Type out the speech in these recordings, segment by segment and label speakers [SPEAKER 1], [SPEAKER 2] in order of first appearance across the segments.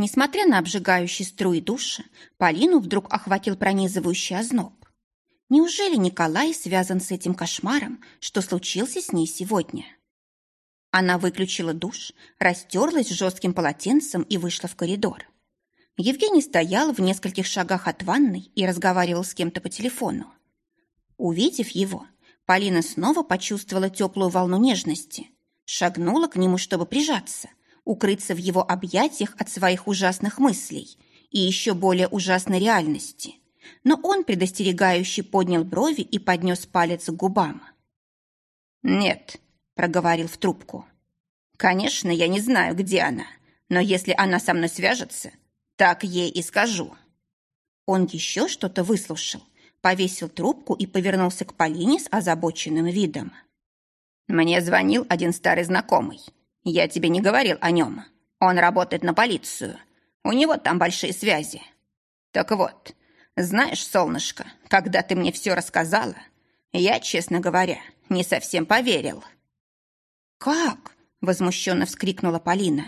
[SPEAKER 1] Несмотря на обжигающие струи душа, Полину вдруг охватил пронизывающий озноб. Неужели Николай связан с этим кошмаром, что случился с ней сегодня? Она выключила душ, растерлась жестким полотенцем и вышла в коридор. Евгений стоял в нескольких шагах от ванной и разговаривал с кем-то по телефону. Увидев его, Полина снова почувствовала теплую волну нежности, шагнула к нему, чтобы прижаться, укрыться в его объятиях от своих ужасных мыслей и еще более ужасной реальности. Но он предостерегающе поднял брови и поднес палец к губам.
[SPEAKER 2] «Нет», — проговорил в трубку. «Конечно, я не знаю, где она, но если она со мной свяжется, так ей и скажу».
[SPEAKER 1] Он еще что-то выслушал, повесил трубку и повернулся к Полине с озабоченным видом.
[SPEAKER 2] «Мне звонил один старый знакомый. Я тебе не говорил о нем. Он работает на полицию. У него там большие связи. Так вот, знаешь, солнышко, когда ты мне все рассказала, я, честно говоря, не совсем поверил».
[SPEAKER 1] «Как?» – возмущенно вскрикнула Полина.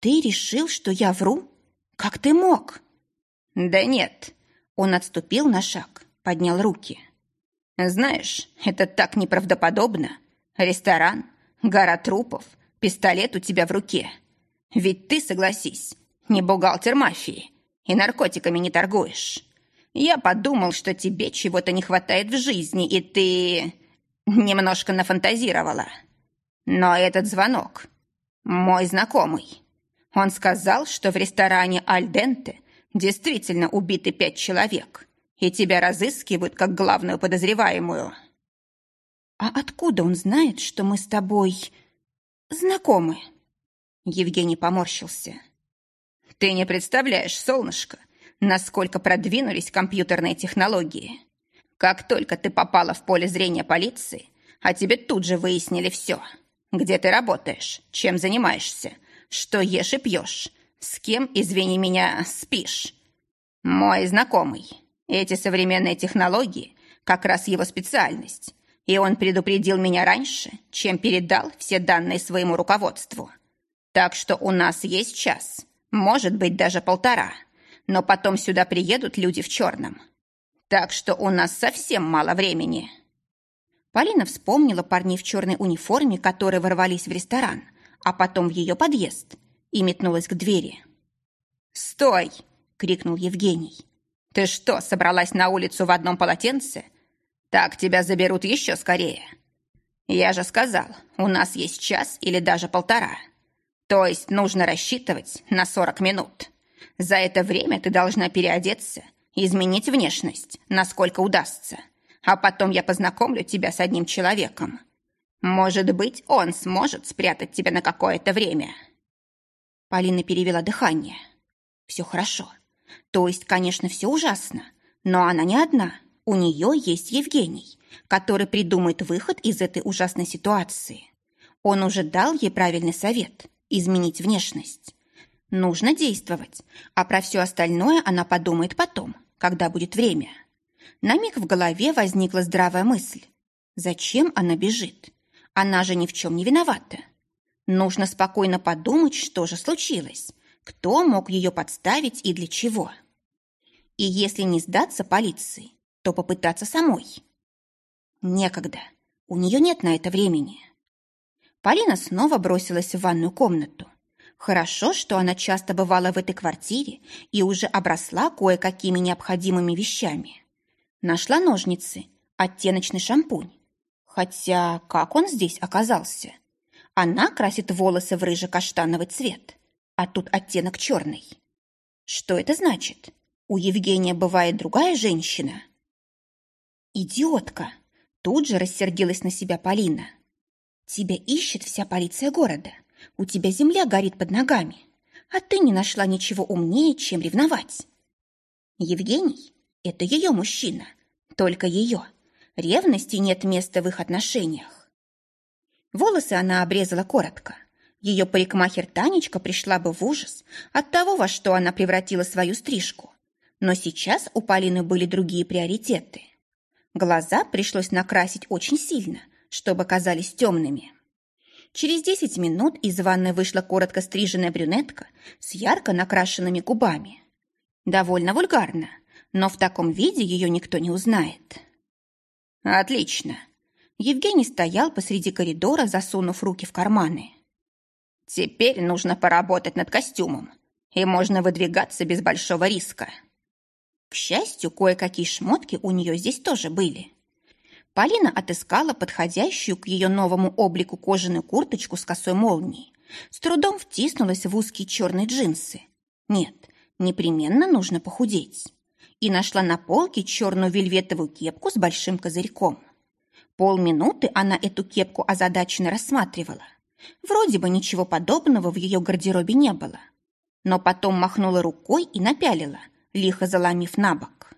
[SPEAKER 1] «Ты решил, что я вру?» «Как ты мог?»
[SPEAKER 2] «Да нет».
[SPEAKER 1] Он отступил на шаг, поднял руки.
[SPEAKER 2] «Знаешь, это так неправдоподобно. Ресторан, гора трупов, пистолет у тебя в руке. Ведь ты, согласись, не бухгалтер мафии и наркотиками не торгуешь. Я подумал, что тебе чего-то не хватает в жизни, и ты немножко нафантазировала. Но этот звонок мой знакомый. Он сказал, что в ресторане «Альденте» действительно убиты пять человек, и тебя разыскивают как главную подозреваемую.
[SPEAKER 1] А откуда он знает, что мы с тобой знакомы? Евгений поморщился.
[SPEAKER 2] Ты не представляешь, солнышко, насколько продвинулись компьютерные технологии. Как только ты попала в поле зрения полиции, а тебе тут же выяснили все. Где ты работаешь, чем занимаешься – что ешь и пьешь, с кем, извини меня, спишь. Мой знакомый. Эти современные технологии как раз его специальность, и он предупредил меня раньше, чем передал все данные своему руководству. Так что у нас есть час, может быть, даже полтора, но потом сюда приедут люди в черном. Так что у нас совсем мало времени».
[SPEAKER 1] Полина вспомнила парней в черной униформе, которые ворвались в ресторан – а потом в ее подъезд и метнулась к двери.
[SPEAKER 2] «Стой!» — крикнул Евгений. «Ты что, собралась на улицу в одном полотенце? Так тебя заберут еще скорее. Я же сказал, у нас есть час или даже полтора. То есть нужно рассчитывать на сорок минут. За это время ты должна переодеться, изменить внешность, насколько удастся. А потом я познакомлю тебя с одним человеком. Может быть, он сможет спрятать тебя на какое-то время.
[SPEAKER 1] Полина перевела дыхание. Все хорошо. То есть, конечно, все ужасно. Но она не одна. У нее есть Евгений, который придумает выход из этой ужасной ситуации. Он уже дал ей правильный совет – изменить внешность. Нужно действовать, а про все остальное она подумает потом, когда будет время. На миг в голове возникла здравая мысль. Зачем она бежит? Она же ни в чем не виновата. Нужно спокойно подумать, что же случилось, кто мог ее подставить и для чего. И если не сдаться полиции, то попытаться самой. Некогда. У нее нет на это времени. Полина снова бросилась в ванную комнату. Хорошо, что она часто бывала в этой квартире и уже обросла кое-какими необходимыми вещами. Нашла ножницы, оттеночный шампунь, Хотя как он здесь оказался? Она красит волосы в рыже-каштановый цвет, а тут оттенок черный. Что это значит? У Евгения бывает другая женщина? Идиотка! Тут же рассердилась на себя Полина. Тебя ищет вся полиция города. У тебя земля горит под ногами. А ты не нашла ничего умнее, чем ревновать. Евгений – это ее мужчина. Только ее. Ревности нет места в их отношениях. Волосы она обрезала коротко. Ее парикмахер Танечка пришла бы в ужас от того, во что она превратила свою стрижку. Но сейчас у Полины были другие приоритеты. Глаза пришлось накрасить очень сильно, чтобы казались темными. Через десять минут из ванной вышла коротко стриженная брюнетка с ярко накрашенными губами. Довольно вульгарно, но в таком виде ее никто не узнает. «Отлично!» Евгений стоял посреди коридора, засунув руки в карманы. «Теперь нужно поработать над костюмом, и можно выдвигаться без большого риска». К счастью, кое-какие шмотки у нее здесь тоже были. Полина отыскала подходящую к ее новому облику кожаную курточку с косой молнией, с трудом втиснулась в узкие черные джинсы. Нет, непременно нужно похудеть. И нашла на полке черную вельветовую кепку с большим козырьком. Полминуты она эту кепку озадаченно рассматривала. Вроде бы ничего подобного в ее гардеробе не было. Но потом махнула рукой и напялила – лихо заломив на бок.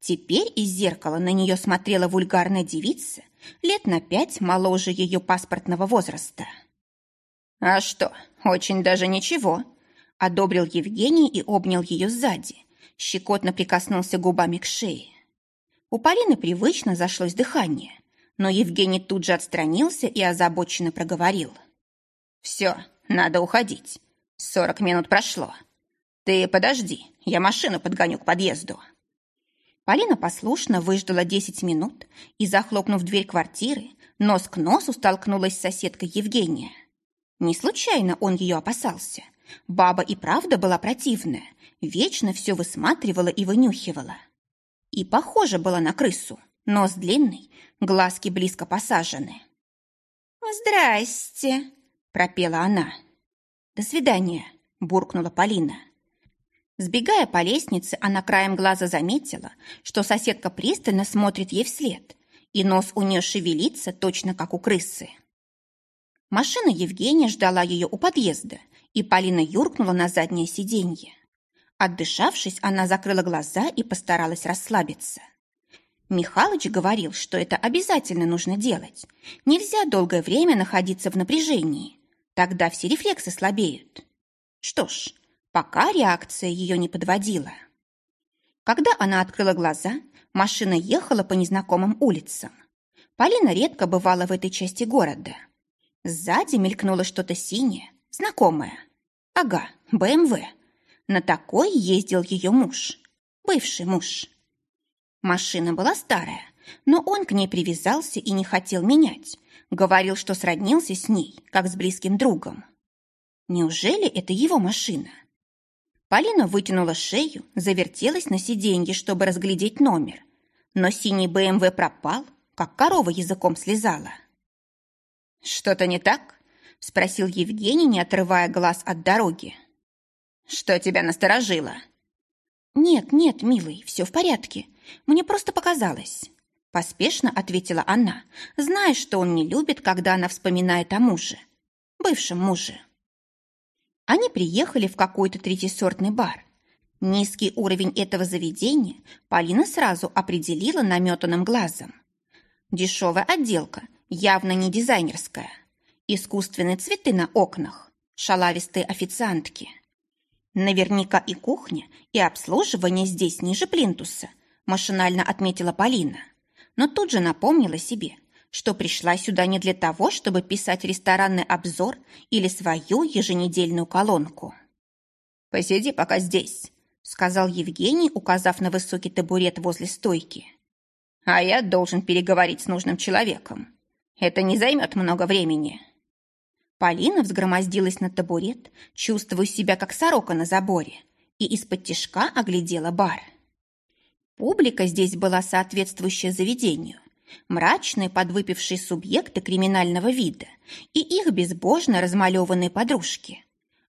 [SPEAKER 1] Теперь из зеркала на нее смотрела вульгарная девица, лет на пять моложе ее паспортного возраста. «А что, очень даже ничего», — одобрил Евгений и обнял ее сзади, щекотно прикоснулся губами к шее. У Полины привычно зашлось дыхание, но Евгений тут же отстранился и озабоченно проговорил. «Все, надо уходить. Сорок минут прошло. Ты подожди, я машину подгоню к подъезду». Полина послушно выждала десять минут и, захлопнув дверь квартиры, нос к носу столкнулась с соседкой Евгения. Не случайно он ее опасался. Баба и правда была противная, вечно все высматривала и вынюхивала. И похожа была на крысу, нос длинный, глазки близко посажены. «Здрасте!» – пропела она. «До свидания!» – буркнула Полина. Сбегая по лестнице, она краем глаза заметила, что соседка пристально смотрит ей вслед, и нос у нее шевелится точно как у крысы. Машина Евгения ждала ее у подъезда, и Полина юркнула на заднее сиденье. Отдышавшись, она закрыла глаза и постаралась расслабиться. Михалыч говорил, что это обязательно нужно делать. Нельзя долгое время находиться в напряжении. Тогда все рефлексы слабеют. Что ж, пока реакция ее не подводила. Когда она открыла глаза, машина ехала по незнакомым улицам. Полина редко бывала в этой части города. Сзади мелькнуло что-то синее, знакомое. Ага, БМВ. На такой ездил ее муж, бывший муж. Машина была старая, но он к ней привязался и не хотел менять. Говорил, что сроднился с ней, как с близким другом. Неужели это его машина? Полина вытянула шею, завертелась на сиденье, чтобы разглядеть номер. Но синий БМВ пропал, как корова языком слезала. «Что-то не так?» – спросил Евгений, не отрывая глаз от дороги. «Что тебя насторожило?» «Нет, нет, милый, все в порядке. Мне просто показалось». Поспешно ответила она, зная, что он не любит, когда она вспоминает о муже. Бывшем муже. Они приехали в какой-то третьесортный бар. Низкий уровень этого заведения Полина сразу определила наметанным глазом. Дешевая отделка, явно не дизайнерская. Искусственные цветы на окнах, шалавистые официантки. Наверняка и кухня, и обслуживание здесь ниже плинтуса, машинально отметила Полина. Но тут же напомнила себе – что пришла сюда не для того, чтобы писать ресторанный обзор или свою еженедельную колонку. «Посиди пока здесь», — сказал Евгений, указав на высокий табурет возле стойки. «А я должен переговорить с нужным человеком. Это не займет много времени». Полина взгромоздилась на табурет, чувствуя себя как сорока на заборе, и из-под тишка оглядела бар. Публика здесь была соответствующая заведению. Мрачные подвыпившие субъекты криминального вида и их безбожно размалеванные подружки,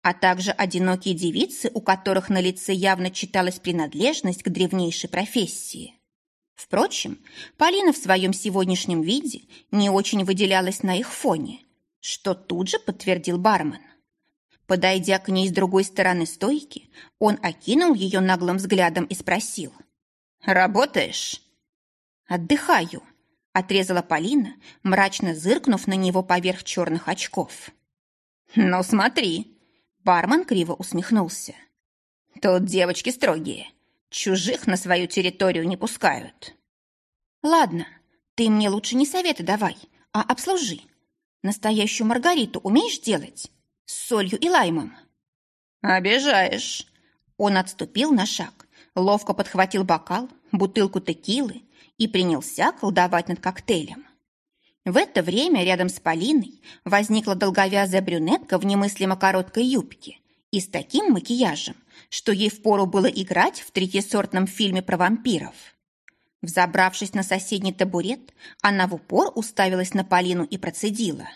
[SPEAKER 1] а также одинокие девицы, у которых на лице явно читалась принадлежность к древнейшей профессии. Впрочем, Полина в своем сегодняшнем виде не очень выделялась на их фоне, что тут же подтвердил бармен. Подойдя к ней с другой стороны стойки, он окинул ее наглым взглядом и спросил. «Работаешь?» «Отдыхаю», отрезала Полина, мрачно зыркнув на него поверх черных очков. «Ну, смотри!» Бармен криво усмехнулся. «Тут девочки строгие. Чужих на свою территорию не пускают». Ладно, ты мне лучше не советы давай, а обслужи. Настоящую Маргариту умеешь делать? С солью и лаймом.
[SPEAKER 2] Обижаешь.
[SPEAKER 1] Он отступил на шаг, ловко подхватил бокал, бутылку текилы и принялся колдовать над коктейлем. В это время рядом с Полиной возникла долговязая брюнетка в немыслимо короткой юбке и с таким макияжем, что ей впору было играть в третьесортном фильме про вампиров. Взобравшись на соседний табурет, она в упор уставилась на Полину и процедила.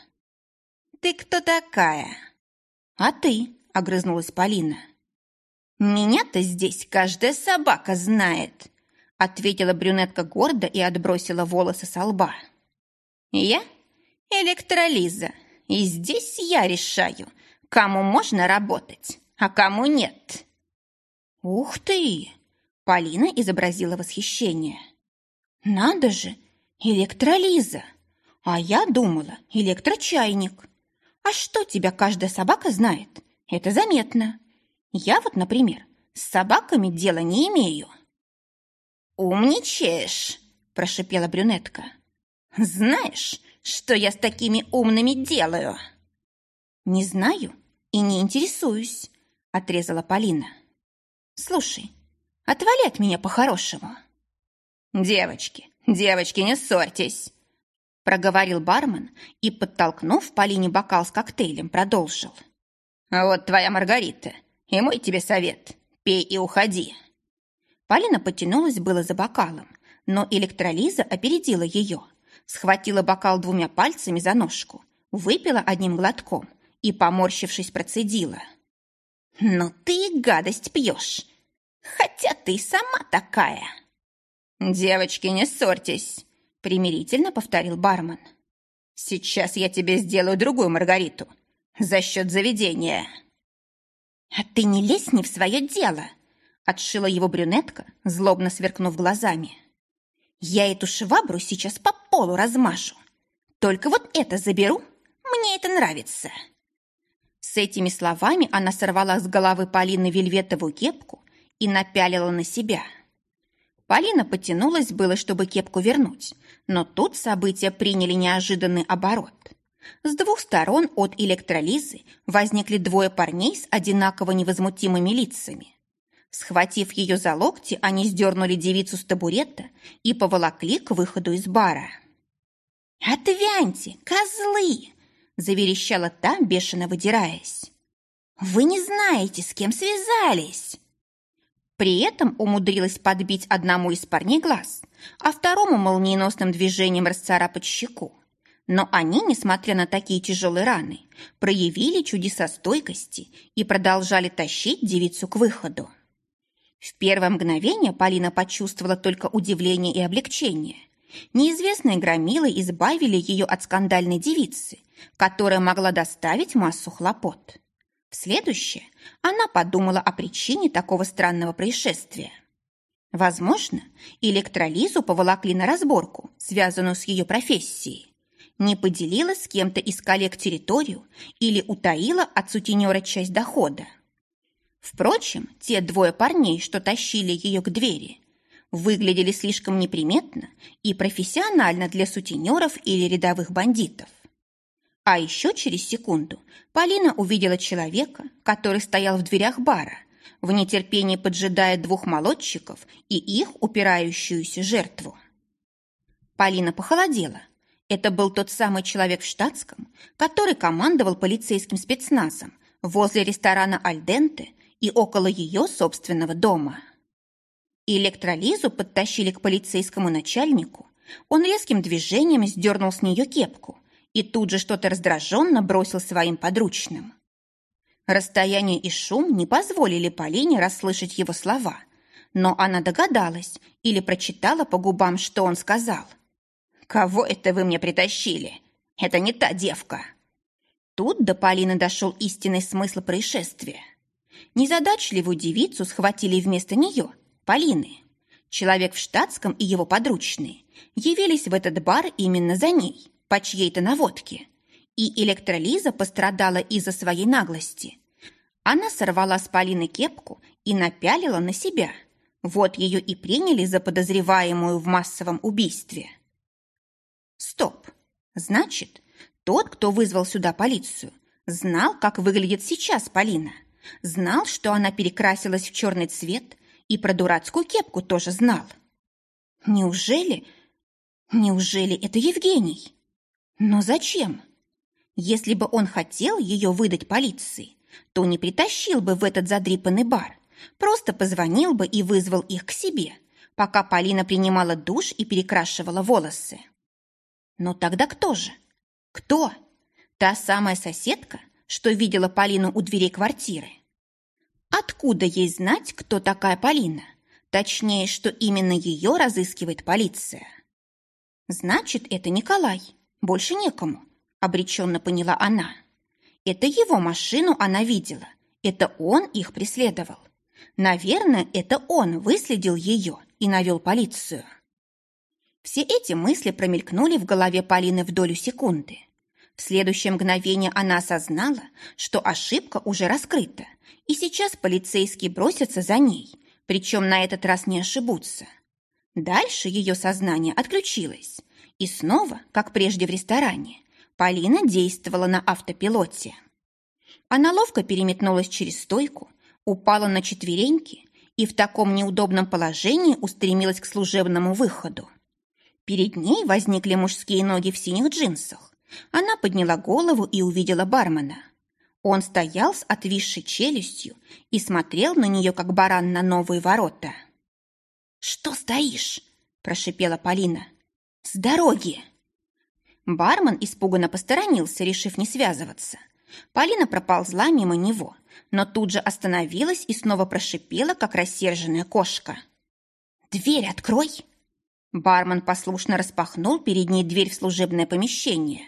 [SPEAKER 2] «Ты кто такая?»
[SPEAKER 1] «А ты?» — огрызнулась Полина.
[SPEAKER 2] «Меня-то здесь каждая собака знает», — ответила брюнетка гордо и отбросила волосы со лба. «Я электролиза, и здесь я решаю, кому можно работать, а кому нет».
[SPEAKER 1] «Ух ты!» — Полина изобразила восхищение. «Надо же! Электролиза! А я думала, электрочайник. А что тебя каждая собака знает? Это заметно. Я вот, например, с собаками дела не имею».
[SPEAKER 2] «Умничаешь!» – прошипела брюнетка. «Знаешь, что я с такими умными делаю?»
[SPEAKER 1] «Не знаю и не интересуюсь», – отрезала Полина. «Слушай, отвали от меня по-хорошему».
[SPEAKER 2] «Девочки, девочки, не ссорьтесь!» Проговорил бармен и, подтолкнув Полине бокал с коктейлем, продолжил. «Вот твоя Маргарита, и мой тебе совет. Пей и уходи».
[SPEAKER 1] Полина потянулась было за бокалом, но электролиза опередила ее, схватила бокал двумя пальцами за ножку, выпила одним глотком и, поморщившись, процедила.
[SPEAKER 2] «Ну ты гадость пьешь, хотя ты сама такая». «Девочки, не ссорьтесь», — примирительно повторил бармен. «Сейчас я тебе сделаю другую Маргариту за счет заведения».
[SPEAKER 1] «А ты не лезь не в свое дело», — отшила его брюнетка, злобно сверкнув глазами. «Я эту швабру сейчас по полу размашу. Только вот это заберу, мне это нравится». С этими словами она сорвала с головы Полины вельветовую кепку и напялила на себя — Полина потянулась было, чтобы кепку вернуть, но тут события приняли неожиданный оборот. С двух сторон от электролизы возникли двое парней с одинаково невозмутимыми лицами. Схватив ее за локти, они сдернули девицу с табурета и поволокли к выходу из бара. «Отвяньте, козлы!» – заверещала та, бешено выдираясь. «Вы не знаете, с кем связались!» При этом умудрилась подбить одному из парней глаз, а второму молниеносным движением расцарапать щеку. Но они, несмотря на такие тяжелые раны, проявили чудеса стойкости и продолжали тащить девицу к выходу. В первое мгновение Полина почувствовала только удивление и облегчение. Неизвестные громилы избавили ее от скандальной девицы, которая могла доставить массу хлопот. В следующее она подумала о причине такого странного происшествия. Возможно, электролизу поволокли на разборку, связанную с ее профессией. Не поделила с кем-то из коллег территорию или утаила от сутенера часть дохода. Впрочем, те двое парней, что тащили ее к двери, выглядели слишком неприметно и профессионально для сутенеров или рядовых бандитов. А еще через секунду Полина увидела человека, который стоял в дверях бара, в нетерпении поджидая двух молодчиков и их упирающуюся жертву. Полина похолодела. Это был тот самый человек в штатском, который командовал полицейским спецназом возле ресторана «Альденте» и около ее собственного дома. Электролизу подтащили к полицейскому начальнику. Он резким движением сдернул с нее кепку и тут же что-то раздраженно бросил своим подручным. Расстояние и шум не позволили Полине расслышать его слова, но она догадалась или прочитала по губам, что он сказал. «Кого это вы мне притащили? Это не та девка!» Тут до Полины дошел истинный смысл происшествия. Незадачливую девицу схватили вместо нее, Полины. Человек в штатском и его подручные явились в этот бар именно за ней по чьей-то наводке. И электролиза пострадала из-за своей наглости. Она сорвала с Полины кепку и напялила на себя. Вот ее и приняли за подозреваемую в массовом убийстве. Стоп. Значит, тот, кто вызвал сюда полицию, знал, как выглядит сейчас Полина. Знал, что она перекрасилась в черный цвет, и про дурацкую кепку тоже знал. Неужели... Неужели это Евгений? Но зачем? Если бы он хотел ее выдать полиции, то не притащил бы в этот задрипанный бар, просто позвонил бы и вызвал их к себе, пока Полина принимала душ и перекрашивала волосы. Но тогда кто же? Кто? Та самая соседка, что видела Полину у дверей квартиры? Откуда ей знать, кто такая Полина? Точнее, что именно ее разыскивает полиция. Значит, это Николай. Больше некому, обреченно поняла она. Это его машину она видела. Это он их преследовал. Наверное, это он выследил ее и навел полицию. Все эти мысли промелькнули в голове Полины в долю секунды. В следующее мгновение она осознала, что ошибка уже раскрыта, и сейчас полицейские бросятся за ней, причем на этот раз не ошибутся. Дальше ее сознание отключилось, и снова, как прежде в ресторане, Полина действовала на автопилоте. Она ловко переметнулась через стойку, упала на четвереньки и в таком неудобном положении устремилась к служебному выходу. Перед ней возникли мужские ноги в синих джинсах. Она подняла голову и увидела бармена. Он стоял с отвисшей челюстью и смотрел на нее, как баран на новые ворота. «Что стоишь?» – прошипела Полина. «С дороги!» Бармен испуганно посторонился, решив не связываться. Полина проползла мимо него, но тут же остановилась и снова прошипела, как рассерженная кошка. «Дверь открой!» Бармен послушно распахнул перед ней дверь в служебное помещение.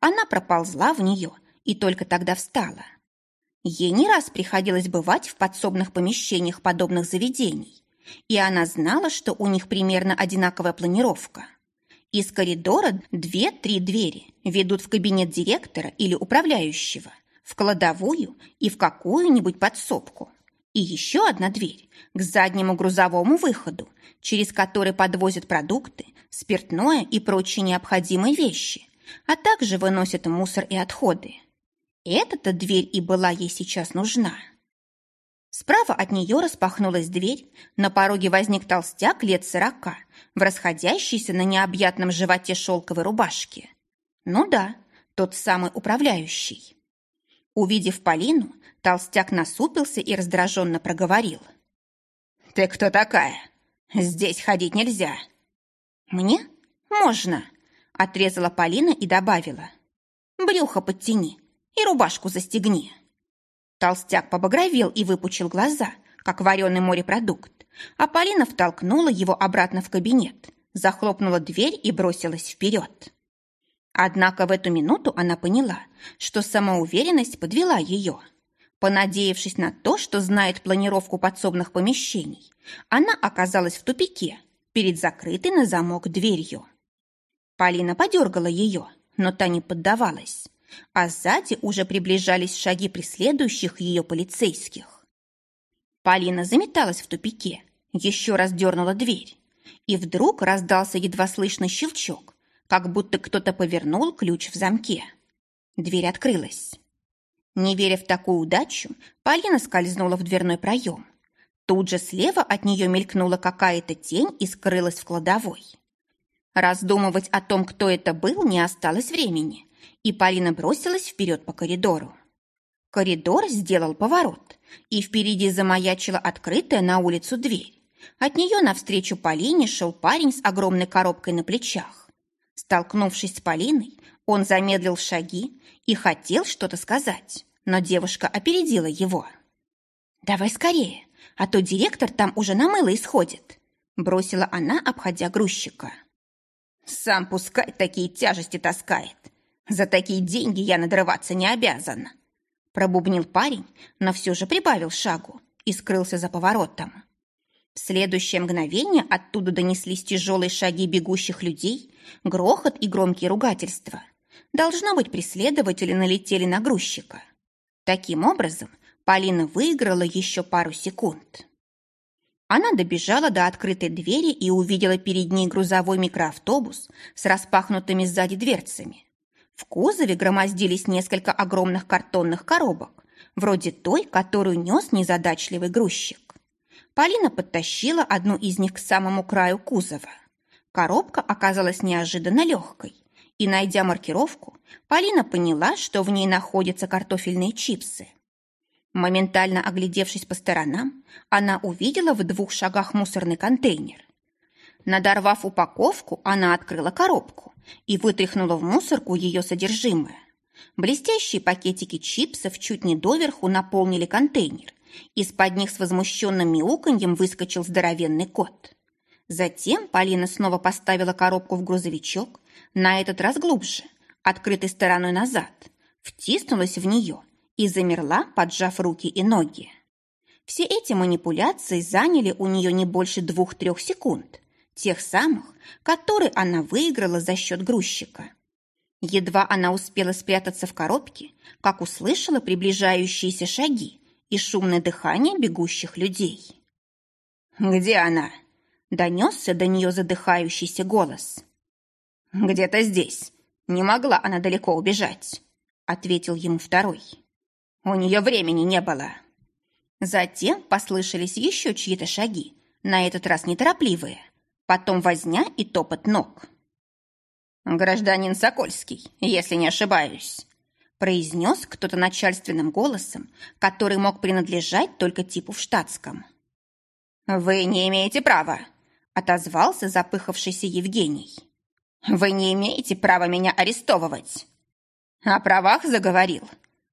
[SPEAKER 1] Она проползла в нее и только тогда встала. Ей не раз приходилось бывать в подсобных помещениях подобных заведений, и она знала, что у них примерно одинаковая планировка. Из коридора две-три двери ведут в кабинет директора или управляющего, в кладовую и в какую-нибудь подсобку. И еще одна дверь к заднему грузовому выходу, через который подвозят продукты, спиртное и прочие необходимые вещи, а также выносят мусор и отходы. Эта-то дверь и была ей сейчас нужна. Справа от нее распахнулась дверь, на пороге возник толстяк лет сорока, в расходящейся на необъятном животе шелковой рубашке. Ну да, тот самый управляющий. Увидев Полину, толстяк насупился и раздраженно проговорил. «Ты кто такая? Здесь ходить нельзя». «Мне? Можно», — отрезала Полина и добавила. «Брюхо подтяни и рубашку застегни». Толстяк побагровел и выпучил глаза, как вареный морепродукт, а Полина втолкнула его обратно в кабинет, захлопнула дверь и бросилась вперед. Однако в эту минуту она поняла, что самоуверенность подвела ее. Понадеявшись на то, что знает планировку подсобных помещений, она оказалась в тупике перед закрытой на замок дверью. Полина подергала ее, но та не поддавалась а сзади уже приближались шаги преследующих ее полицейских. Полина заметалась в тупике, еще раз дернула дверь, и вдруг раздался едва слышный щелчок, как будто кто-то повернул ключ в замке. Дверь открылась. Не веря в такую удачу, Полина скользнула в дверной проем. Тут же слева от нее мелькнула какая-то тень и скрылась в кладовой. Раздумывать о том, кто это был, не осталось времени и Полина бросилась вперед по коридору. Коридор сделал поворот, и впереди замаячила открытая на улицу дверь. От нее навстречу Полине шел парень с огромной коробкой на плечах. Столкнувшись с Полиной, он замедлил шаги и хотел что-то сказать, но девушка опередила его. «Давай скорее, а то директор там уже на мыло исходит», бросила она, обходя грузчика. «Сам пускай такие тяжести таскает. За такие деньги я надрываться не обязан. Пробубнил парень, но все же прибавил шагу и скрылся за поворотом. В следующее мгновение оттуда донеслись тяжелые шаги бегущих людей, грохот и громкие ругательства. Должно быть, преследователи налетели на грузчика. Таким образом, Полина выиграла еще пару секунд. Она добежала до открытой двери и увидела перед ней грузовой микроавтобус с распахнутыми сзади дверцами. В кузове громоздились несколько огромных картонных коробок, вроде той, которую нес незадачливый грузчик. Полина подтащила одну из них к самому краю кузова. Коробка оказалась неожиданно легкой, и, найдя маркировку, Полина поняла, что в ней находятся картофельные чипсы. Моментально оглядевшись по сторонам, она увидела в двух шагах мусорный контейнер. Надорвав упаковку, она открыла коробку и вытряхнула в мусорку ее содержимое. Блестящие пакетики чипсов чуть не доверху наполнили контейнер. Из-под них с возмущенным мяуканьем выскочил здоровенный кот. Затем Полина снова поставила коробку в грузовичок, на этот раз глубже, открытой стороной назад, втиснулась в нее и замерла, поджав руки и ноги. Все эти манипуляции заняли у нее не больше двух-трех секунд, тех самых, которые она выиграла за счет грузчика. Едва она успела спрятаться в коробке, как услышала приближающиеся шаги и шумное дыхание бегущих людей.
[SPEAKER 2] «Где она?»
[SPEAKER 1] – донесся до нее задыхающийся голос.
[SPEAKER 2] «Где-то здесь. Не могла она далеко убежать», – ответил ему второй. У нее времени не было.
[SPEAKER 1] Затем послышались еще чьи-то шаги, на этот раз неторопливые. Потом возня и топот ног.
[SPEAKER 2] «Гражданин Сокольский, если не ошибаюсь»,
[SPEAKER 1] произнес кто-то начальственным голосом, который мог принадлежать только типу в штатском.
[SPEAKER 2] «Вы не имеете права»,
[SPEAKER 1] отозвался запыхавшийся Евгений.
[SPEAKER 2] «Вы не имеете права меня арестовывать».
[SPEAKER 1] «О правах заговорил»,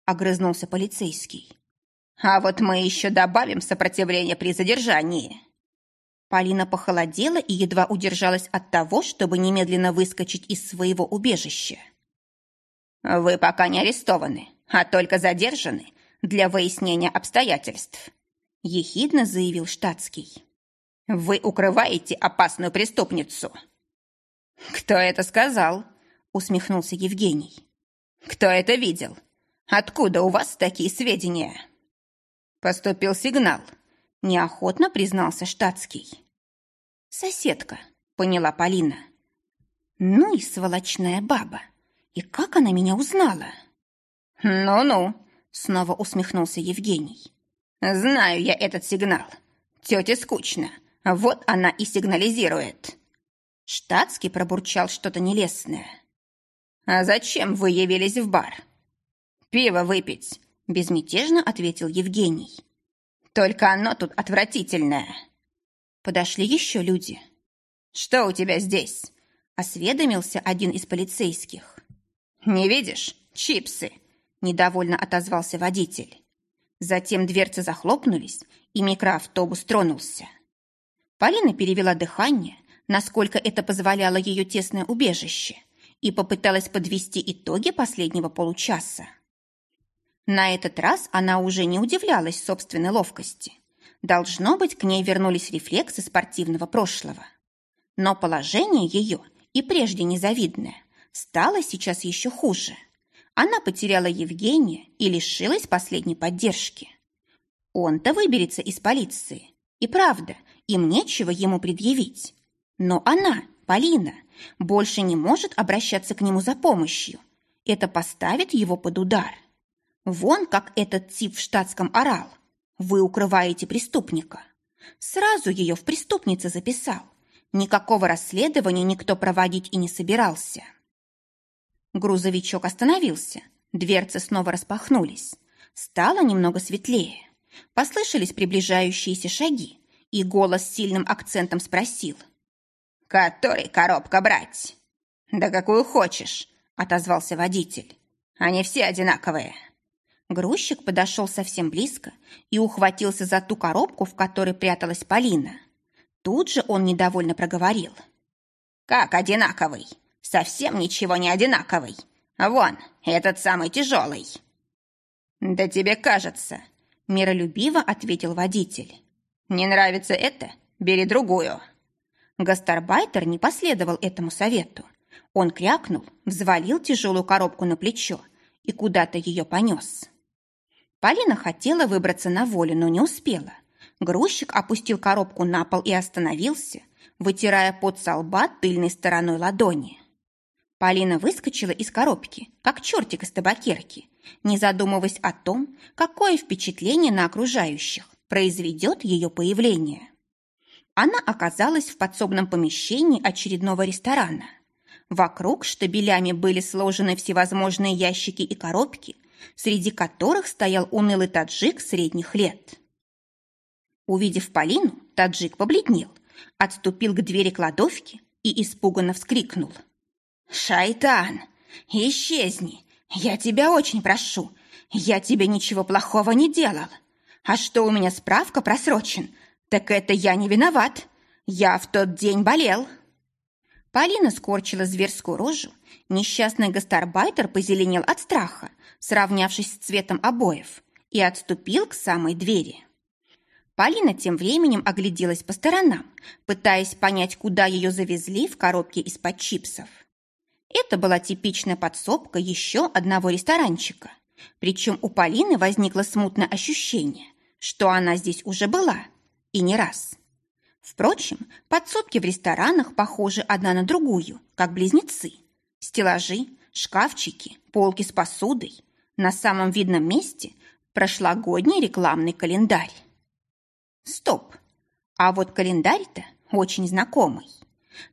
[SPEAKER 1] огрызнулся полицейский.
[SPEAKER 2] А вот мы еще добавим сопротивление при задержании.
[SPEAKER 1] Полина похолодела и едва удержалась от того, чтобы немедленно выскочить из своего убежища.
[SPEAKER 2] Вы пока не арестованы, а только задержаны для выяснения обстоятельств, ехидно заявил штатский. Вы укрываете опасную преступницу.
[SPEAKER 1] Кто это сказал? усмехнулся Евгений.
[SPEAKER 2] Кто это видел? Откуда у вас такие сведения?»
[SPEAKER 1] Поступил сигнал. Неохотно признался штатский. «Соседка», — поняла Полина. «Ну и сволочная баба. И как она меня узнала?»
[SPEAKER 2] «Ну-ну», —
[SPEAKER 1] снова усмехнулся Евгений.
[SPEAKER 2] «Знаю я этот сигнал. Тете скучно. Вот она и сигнализирует».
[SPEAKER 1] Штатский пробурчал что-то нелестное.
[SPEAKER 2] «А зачем вы явились в бар?»
[SPEAKER 1] пиво выпить», – безмятежно ответил Евгений.
[SPEAKER 2] «Только оно тут отвратительное».
[SPEAKER 1] Подошли еще люди.
[SPEAKER 2] «Что у тебя здесь?»
[SPEAKER 1] – осведомился один из полицейских.
[SPEAKER 2] «Не видишь? Чипсы!» – недовольно отозвался водитель.
[SPEAKER 1] Затем дверцы захлопнулись, и микроавтобус тронулся. Полина перевела дыхание, насколько это позволяло ее тесное убежище, и попыталась подвести итоги последнего получаса. На этот раз она уже не удивлялась собственной ловкости. Должно быть, к ней вернулись рефлексы спортивного прошлого. Но положение ее, и прежде незавидное, стало сейчас еще хуже. Она потеряла Евгения и лишилась последней поддержки. Он-то выберется из полиции. И правда, им нечего ему предъявить. Но она, Полина, больше не может обращаться к нему за помощью. Это поставит его под удар. Вон как этот тип в штатском орал. Вы укрываете преступника. Сразу ее в преступнице записал. Никакого расследования никто проводить и не собирался. Грузовичок остановился. Дверцы снова распахнулись. Стало немного светлее. Послышались приближающиеся шаги, и голос с сильным акцентом спросил.
[SPEAKER 2] «Который коробка брать?»
[SPEAKER 1] «Да какую хочешь», — отозвался водитель.
[SPEAKER 2] «Они все одинаковые».
[SPEAKER 1] Грузчик подошел совсем близко и ухватился за ту коробку, в которой пряталась Полина. Тут же он недовольно проговорил.
[SPEAKER 2] «Как одинаковый? Совсем ничего не одинаковый. Вон, этот самый тяжелый».
[SPEAKER 1] «Да тебе кажется», — миролюбиво ответил водитель.
[SPEAKER 2] «Не нравится это? Бери другую».
[SPEAKER 1] Гастарбайтер не последовал этому совету. Он крякнул, взвалил тяжелую коробку на плечо и куда-то ее понес. Полина хотела выбраться на волю, но не успела. Грузчик опустил коробку на пол и остановился, вытирая пот со лба тыльной стороной ладони. Полина выскочила из коробки, как чертик из табакерки, не задумываясь о том, какое впечатление на окружающих произведет ее появление. Она оказалась в подсобном помещении очередного ресторана. Вокруг штабелями были сложены всевозможные ящики и коробки, среди которых стоял унылый таджик средних лет. Увидев Полину, таджик побледнел, отступил к двери кладовки и испуганно вскрикнул. «Шайтан, исчезни! Я тебя очень прошу! Я тебе ничего плохого не делал! А что у меня справка просрочен? Так это я не виноват! Я в тот день болел!» Полина скорчила зверскую рожу. Несчастный гастарбайтер позеленел от страха, сравнявшись с цветом обоев, и отступил к самой двери. Полина тем временем огляделась по сторонам, пытаясь понять, куда ее завезли в коробке из-под чипсов. Это была типичная подсобка еще одного ресторанчика. Причем у Полины возникло смутное ощущение, что она здесь уже была, и не раз. Впрочем, подсобки в ресторанах похожи одна на другую, как близнецы. Стеллажи, шкафчики, полки с посудой. На самом видном месте прошлогодний рекламный календарь. Стоп! А вот календарь-то очень знакомый.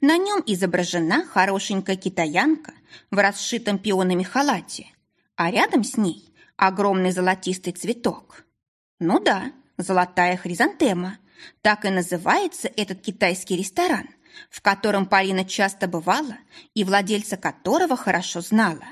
[SPEAKER 1] На нем изображена хорошенькая китаянка в расшитом пионами халате, а рядом с ней огромный золотистый цветок. Ну да, золотая хризантема. Так и называется этот китайский ресторан, в котором Полина часто бывала и владельца которого хорошо знала.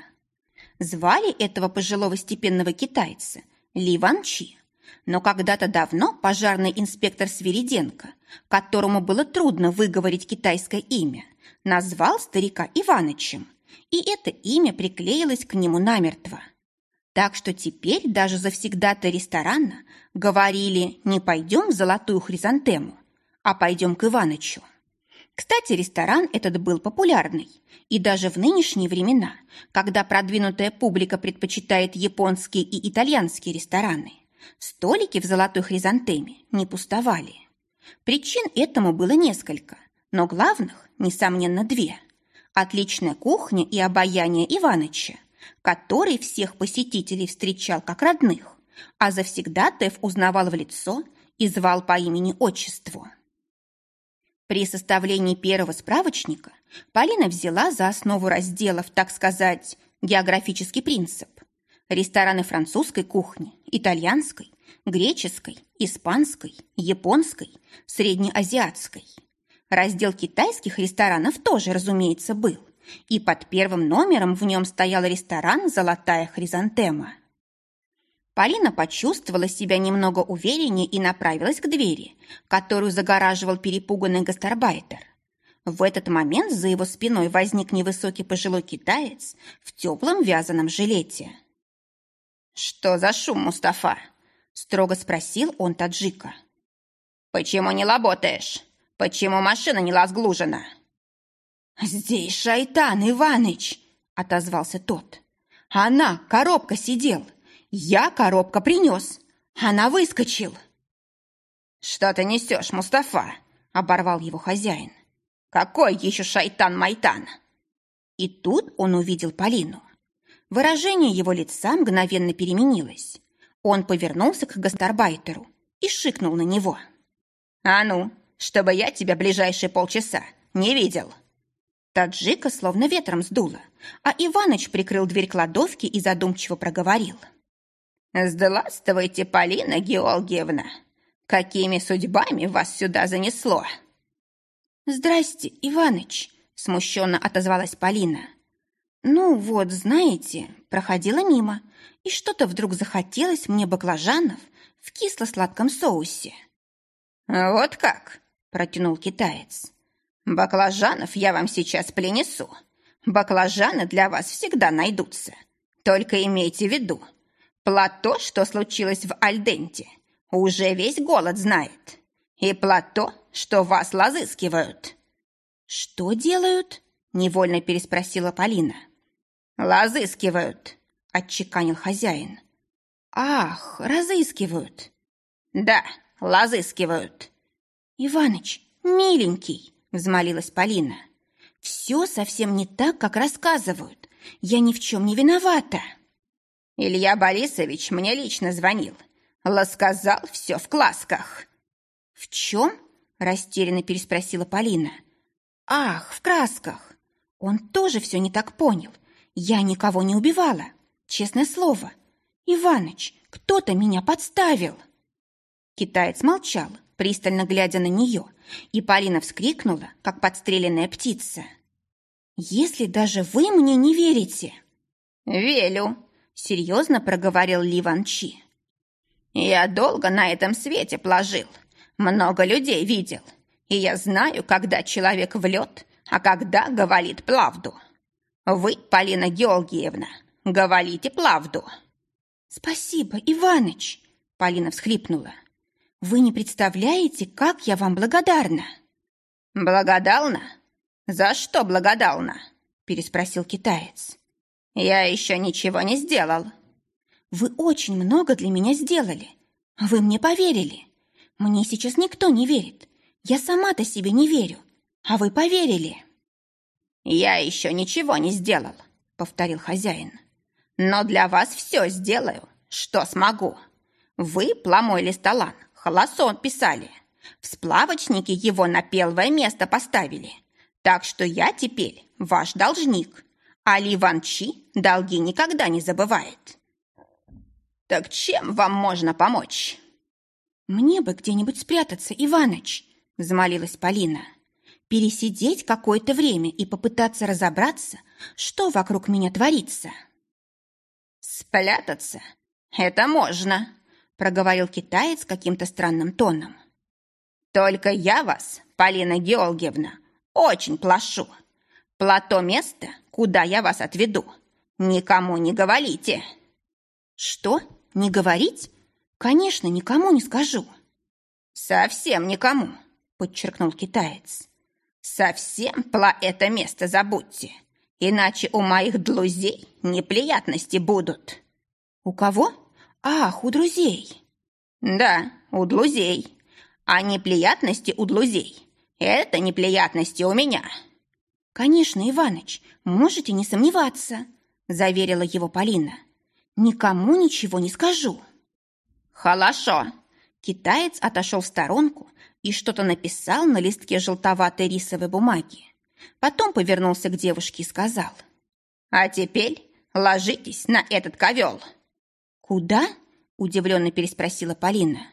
[SPEAKER 1] Звали этого пожилого степенного китайца Ли Ван Чи. Но когда-то давно пожарный инспектор Свириденко, которому было трудно выговорить китайское имя, назвал старика Иванычем, и это имя приклеилось к нему намертво. Так что теперь даже завсегдаты ресторана говорили не пойдем в золотую хризантему, а пойдем к Иванычу. Кстати, ресторан этот был популярный, и даже в нынешние времена, когда продвинутая публика предпочитает японские и итальянские рестораны – Столики в золотой хризантеме не пустовали. Причин этому было несколько, но главных, несомненно, две. Отличная кухня и обаяние Иваныча, который всех посетителей встречал как родных, а завсегдатаев узнавал в лицо и звал по имени-отчеству. При составлении первого справочника Полина взяла за основу разделов, так сказать, географический принцип – Рестораны французской кухни, итальянской, греческой, испанской, японской, среднеазиатской. Раздел китайских ресторанов тоже, разумеется, был. И под первым номером в нем стоял ресторан «Золотая хризантема». Полина почувствовала себя немного увереннее и направилась к двери, которую загораживал перепуганный гастарбайтер. В этот момент за его спиной возник невысокий пожилой китаец в теплом вязаном жилете. «Что за шум, Мустафа?» – строго спросил он таджика. «Почему не работаешь? Почему машина не разглужена?» «Здесь Шайтан Иваныч!» – отозвался тот. «Она, коробка сидел. Я коробка принес. Она выскочил». «Что ты несешь, Мустафа?» – оборвал его хозяин. «Какой еще Шайтан-Майтан?» И тут он увидел Полину. Выражение его лица мгновенно переменилось. Он повернулся к гастарбайтеру и шикнул на него. «А ну, чтобы я тебя ближайшие полчаса не видел!» Таджика словно ветром сдуло, а Иваныч прикрыл дверь кладовки и задумчиво проговорил. «Здравствуйте, Полина Георгиевна! Какими судьбами вас сюда занесло?» «Здрасте, Иваныч!» – смущенно отозвалась Полина. «Ну вот, знаете, проходила мимо, и что-то вдруг захотелось мне баклажанов в кисло-сладком соусе». «Вот как?» – протянул китаец. «Баклажанов я вам сейчас принесу. Баклажаны для вас всегда найдутся. Только имейте в виду, плато, что случилось в Альденте, уже весь голод знает. И плато, что вас лазыскивают». «Что делают?» – невольно переспросила Полина. «Разыскивают», — отчеканил хозяин. «Ах, разыскивают». «Да,
[SPEAKER 2] лазыскивают».
[SPEAKER 1] «Иваныч, миленький», — взмолилась Полина, — «все совсем не так, как рассказывают. Я ни в чем не виновата».
[SPEAKER 2] Илья Борисович мне лично звонил. Ласказал все в класках.
[SPEAKER 1] «В чем?» – растерянно переспросила Полина. «Ах, в красках! Он тоже все не так понял. Я никого не убивала, честное слово. Иваныч, кто-то меня подставил!» Китаец молчал, пристально глядя на нее, и Полина вскрикнула, как подстреленная птица. «Если даже вы мне не верите...»
[SPEAKER 2] «Велю!»
[SPEAKER 1] Серьезно проговорил Ли Ван Чи.
[SPEAKER 2] «Я долго на этом свете положил, много людей видел, и я знаю, когда человек влет, а когда говорит правду. Вы, Полина Георгиевна, говорите правду».
[SPEAKER 1] «Спасибо, Иваныч!» — Полина всхлипнула. «Вы не представляете, как я вам благодарна!»
[SPEAKER 2] «Благодарна? За что благодарна?» — переспросил китаец. «Я еще ничего не сделал».
[SPEAKER 1] «Вы очень много для меня сделали. Вы мне поверили. Мне сейчас никто не верит. Я сама-то себе не верю. А вы поверили».
[SPEAKER 2] «Я еще ничего не сделал», — повторил хозяин. «Но для вас все сделаю, что смогу. Вы, Пламой Листолан, холосон писали. В сплавочнике его на первое место поставили. Так что я теперь ваш должник. Али Ван Чи долги никогда не забывает. Так чем вам можно помочь?
[SPEAKER 1] Мне бы где-нибудь спрятаться, Иваныч, взмолилась Полина. Пересидеть какое-то время и попытаться разобраться, что вокруг меня творится.
[SPEAKER 2] Спрятаться? Это можно, проговорил китаец каким-то странным тоном. Только я вас, Полина Георгиевна, очень плашу. Плато место, куда я вас отведу. Никому не говорите».
[SPEAKER 1] «Что? Не говорить? Конечно, никому не скажу».
[SPEAKER 2] «Совсем никому», — подчеркнул китаец. «Совсем про это место забудьте, иначе у моих друзей неприятности будут».
[SPEAKER 1] «У кого? Ах, у друзей».
[SPEAKER 2] «Да, у друзей. А неприятности у друзей — это неприятности у меня».
[SPEAKER 1] «Конечно, Иваныч, можете не сомневаться», – заверила его Полина. «Никому ничего не скажу».
[SPEAKER 2] «Хорошо».
[SPEAKER 1] Китаец отошел в сторонку и что-то написал на листке желтоватой рисовой бумаги. Потом повернулся к девушке и сказал.
[SPEAKER 2] «А теперь ложитесь на этот ковел».
[SPEAKER 1] «Куда?» – удивленно переспросила Полина.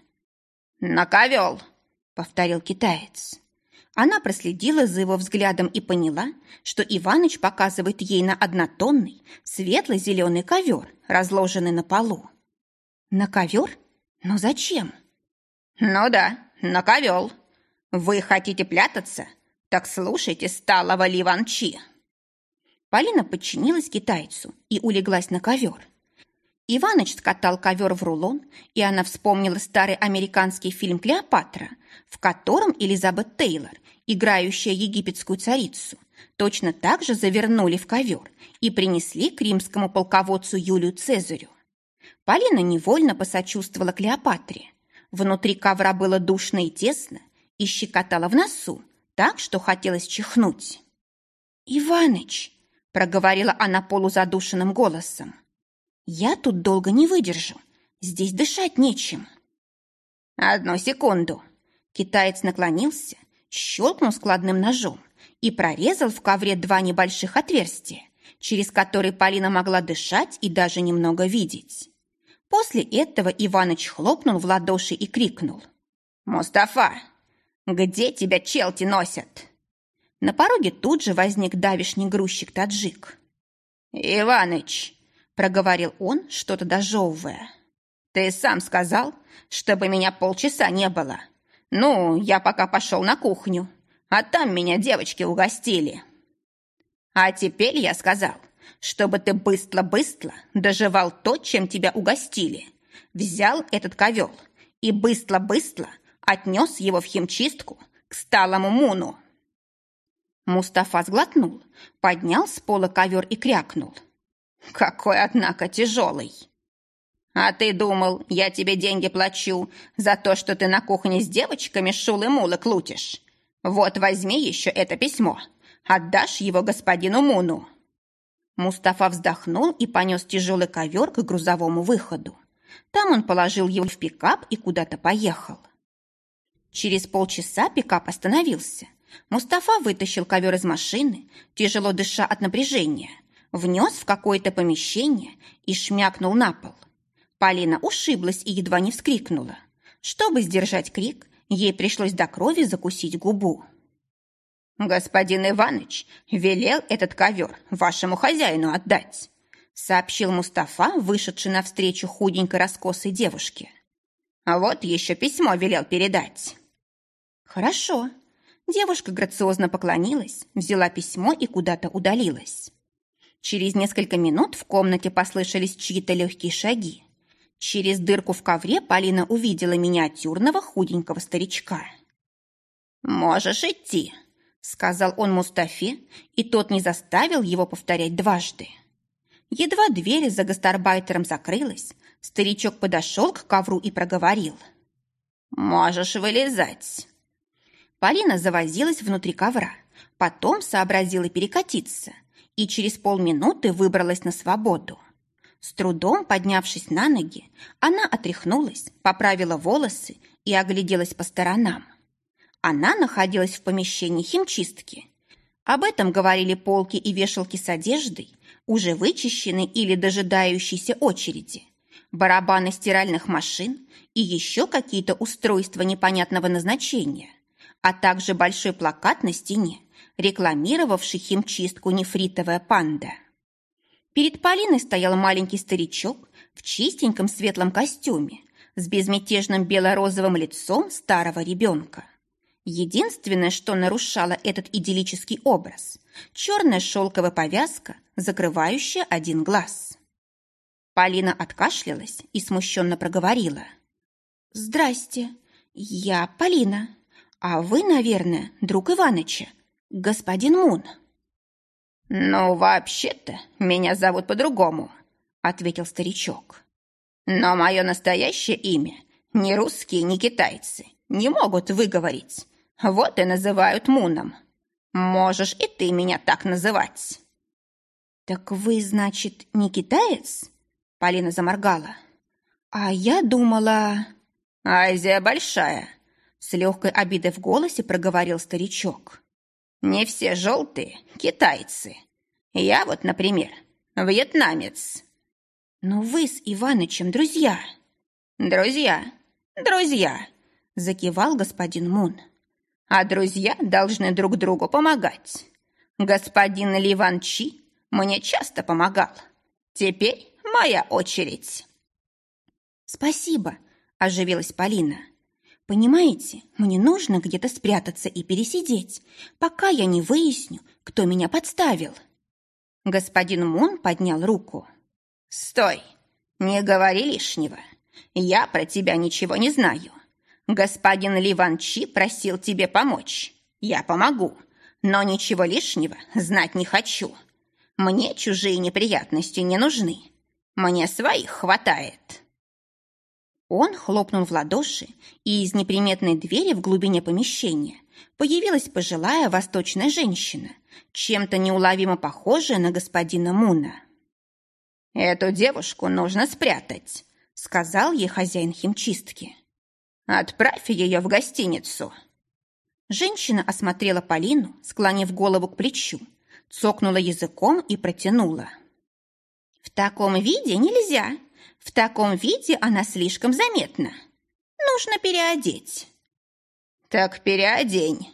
[SPEAKER 2] «На ковел», – повторил китаец.
[SPEAKER 1] Она проследила за его взглядом и поняла, что Иваныч показывает ей на однотонный, светло-зеленый ковер, разложенный на полу. На ковер? Но зачем?
[SPEAKER 2] Ну да, на ковел. Вы хотите прятаться? Так слушайте сталого Ливанчи.
[SPEAKER 1] Полина подчинилась китайцу и улеглась на ковер. Иваныч скатал ковер в рулон, и она вспомнила старый американский фильм «Клеопатра», в котором Элизабет Тейлор, играющая египетскую царицу, точно так же завернули в ковер и принесли к римскому полководцу Юлию Цезарю. Полина невольно посочувствовала Клеопатре. Внутри ковра было душно и тесно, и щекотало в носу, так что хотелось чихнуть. «Иваныч!» – проговорила она полузадушенным голосом. Я тут долго не выдержу. Здесь дышать нечем.
[SPEAKER 2] Одну секунду.
[SPEAKER 1] Китаец наклонился, щелкнул складным ножом и прорезал в ковре два небольших отверстия, через которые Полина могла дышать и даже немного видеть. После этого Иваныч хлопнул в ладоши и крикнул.
[SPEAKER 2] «Мустафа, где тебя челти носят?»
[SPEAKER 1] На пороге тут же возник давишний грузчик-таджик.
[SPEAKER 2] «Иваныч,
[SPEAKER 1] проговорил он, что-то дожевывая.
[SPEAKER 2] «Ты сам сказал, чтобы меня полчаса не было. Ну, я пока пошел на кухню, а там меня девочки угостили. А теперь я сказал, чтобы ты быстро-быстро доживал то, чем тебя угостили. Взял этот ковел и быстро-быстро отнес его в химчистку к сталому муну».
[SPEAKER 1] Мустафа сглотнул, поднял с пола ковер и крякнул –
[SPEAKER 2] какой, однако, тяжелый. «А ты думал, я тебе деньги плачу за то, что ты на кухне с девочками шулы-мулы клутишь? Вот возьми еще это письмо. Отдашь его господину Муну».
[SPEAKER 1] Мустафа вздохнул и понес тяжелый ковер к грузовому выходу. Там он положил его в пикап и куда-то поехал. Через полчаса пикап остановился. Мустафа вытащил ковер из машины, тяжело дыша от напряжения, внес в какое-то помещение и шмякнул на пол. Полина ушиблась и едва не вскрикнула. Чтобы сдержать крик, ей пришлось до крови закусить губу.
[SPEAKER 2] «Господин Иваныч велел этот ковер вашему хозяину отдать», сообщил Мустафа, вышедший навстречу худенькой раскосой девушке. «А вот еще письмо велел передать».
[SPEAKER 1] «Хорошо». Девушка грациозно поклонилась, взяла письмо и куда-то удалилась. Через несколько минут в комнате послышались чьи-то легкие шаги. Через дырку в ковре Полина увидела миниатюрного худенького старичка.
[SPEAKER 2] «Можешь идти», — сказал он Мустафе, и тот не заставил его повторять дважды.
[SPEAKER 1] Едва дверь за гастарбайтером закрылась, старичок подошел к ковру и проговорил.
[SPEAKER 2] «Можешь вылезать».
[SPEAKER 1] Полина завозилась внутри ковра, потом сообразила перекатиться и через полминуты выбралась на свободу. С трудом поднявшись на ноги, она отряхнулась, поправила волосы и огляделась по сторонам. Она находилась в помещении химчистки. Об этом говорили полки и вешалки с одеждой, уже вычищенной или дожидающейся очереди, барабаны стиральных машин и еще какие-то устройства непонятного назначения, а также большой плакат на стене, рекламировавший химчистку «Нефритовая панда». Перед Полиной стоял маленький старичок в чистеньком светлом костюме с безмятежным бело-розовым лицом старого ребенка. Единственное, что нарушало этот идиллический образ – черная шелковая повязка, закрывающая один глаз. Полина откашлялась и смущенно проговорила. «Здрасте, я Полина, а вы, наверное, друг Иваныча, господин Мун».
[SPEAKER 2] «Ну, вообще-то, меня зовут по-другому», — ответил старичок. «Но мое настоящее имя ни русские, ни китайцы не могут выговорить. Вот и называют Муном. Можешь и ты меня так называть».
[SPEAKER 1] «Так вы, значит, не китаец?» Полина заморгала. «А я думала...»
[SPEAKER 2] «Азия большая», —
[SPEAKER 1] с легкой обидой в голосе проговорил старичок.
[SPEAKER 2] Не все желтые – китайцы. Я вот, например, вьетнамец.
[SPEAKER 1] Но вы с Иванычем друзья.
[SPEAKER 2] Друзья, друзья,
[SPEAKER 1] закивал господин Мун.
[SPEAKER 2] А друзья должны друг другу помогать. Господин Ливан Чи мне часто помогал. Теперь моя очередь.
[SPEAKER 1] Спасибо, оживилась Полина. Понимаете, мне нужно где-то спрятаться и пересидеть, пока я не выясню, кто меня подставил. Господин Мун поднял руку.
[SPEAKER 2] «Стой! Не говори лишнего. Я про тебя ничего не знаю. Господин Ли Ван Чи просил тебе помочь. Я помогу, но ничего лишнего знать не хочу. Мне чужие неприятности не нужны. Мне своих хватает».
[SPEAKER 1] Он хлопнул в ладоши, и из неприметной двери в глубине помещения появилась пожилая восточная женщина, чем-то неуловимо похожая на господина Муна.
[SPEAKER 2] «Эту девушку нужно спрятать», — сказал ей хозяин химчистки. «Отправь ее в гостиницу».
[SPEAKER 1] Женщина осмотрела Полину, склонив голову к плечу, цокнула языком и протянула. «В таком виде нельзя. В таком виде она слишком заметна. Нужно переодеть.
[SPEAKER 2] Так переодень.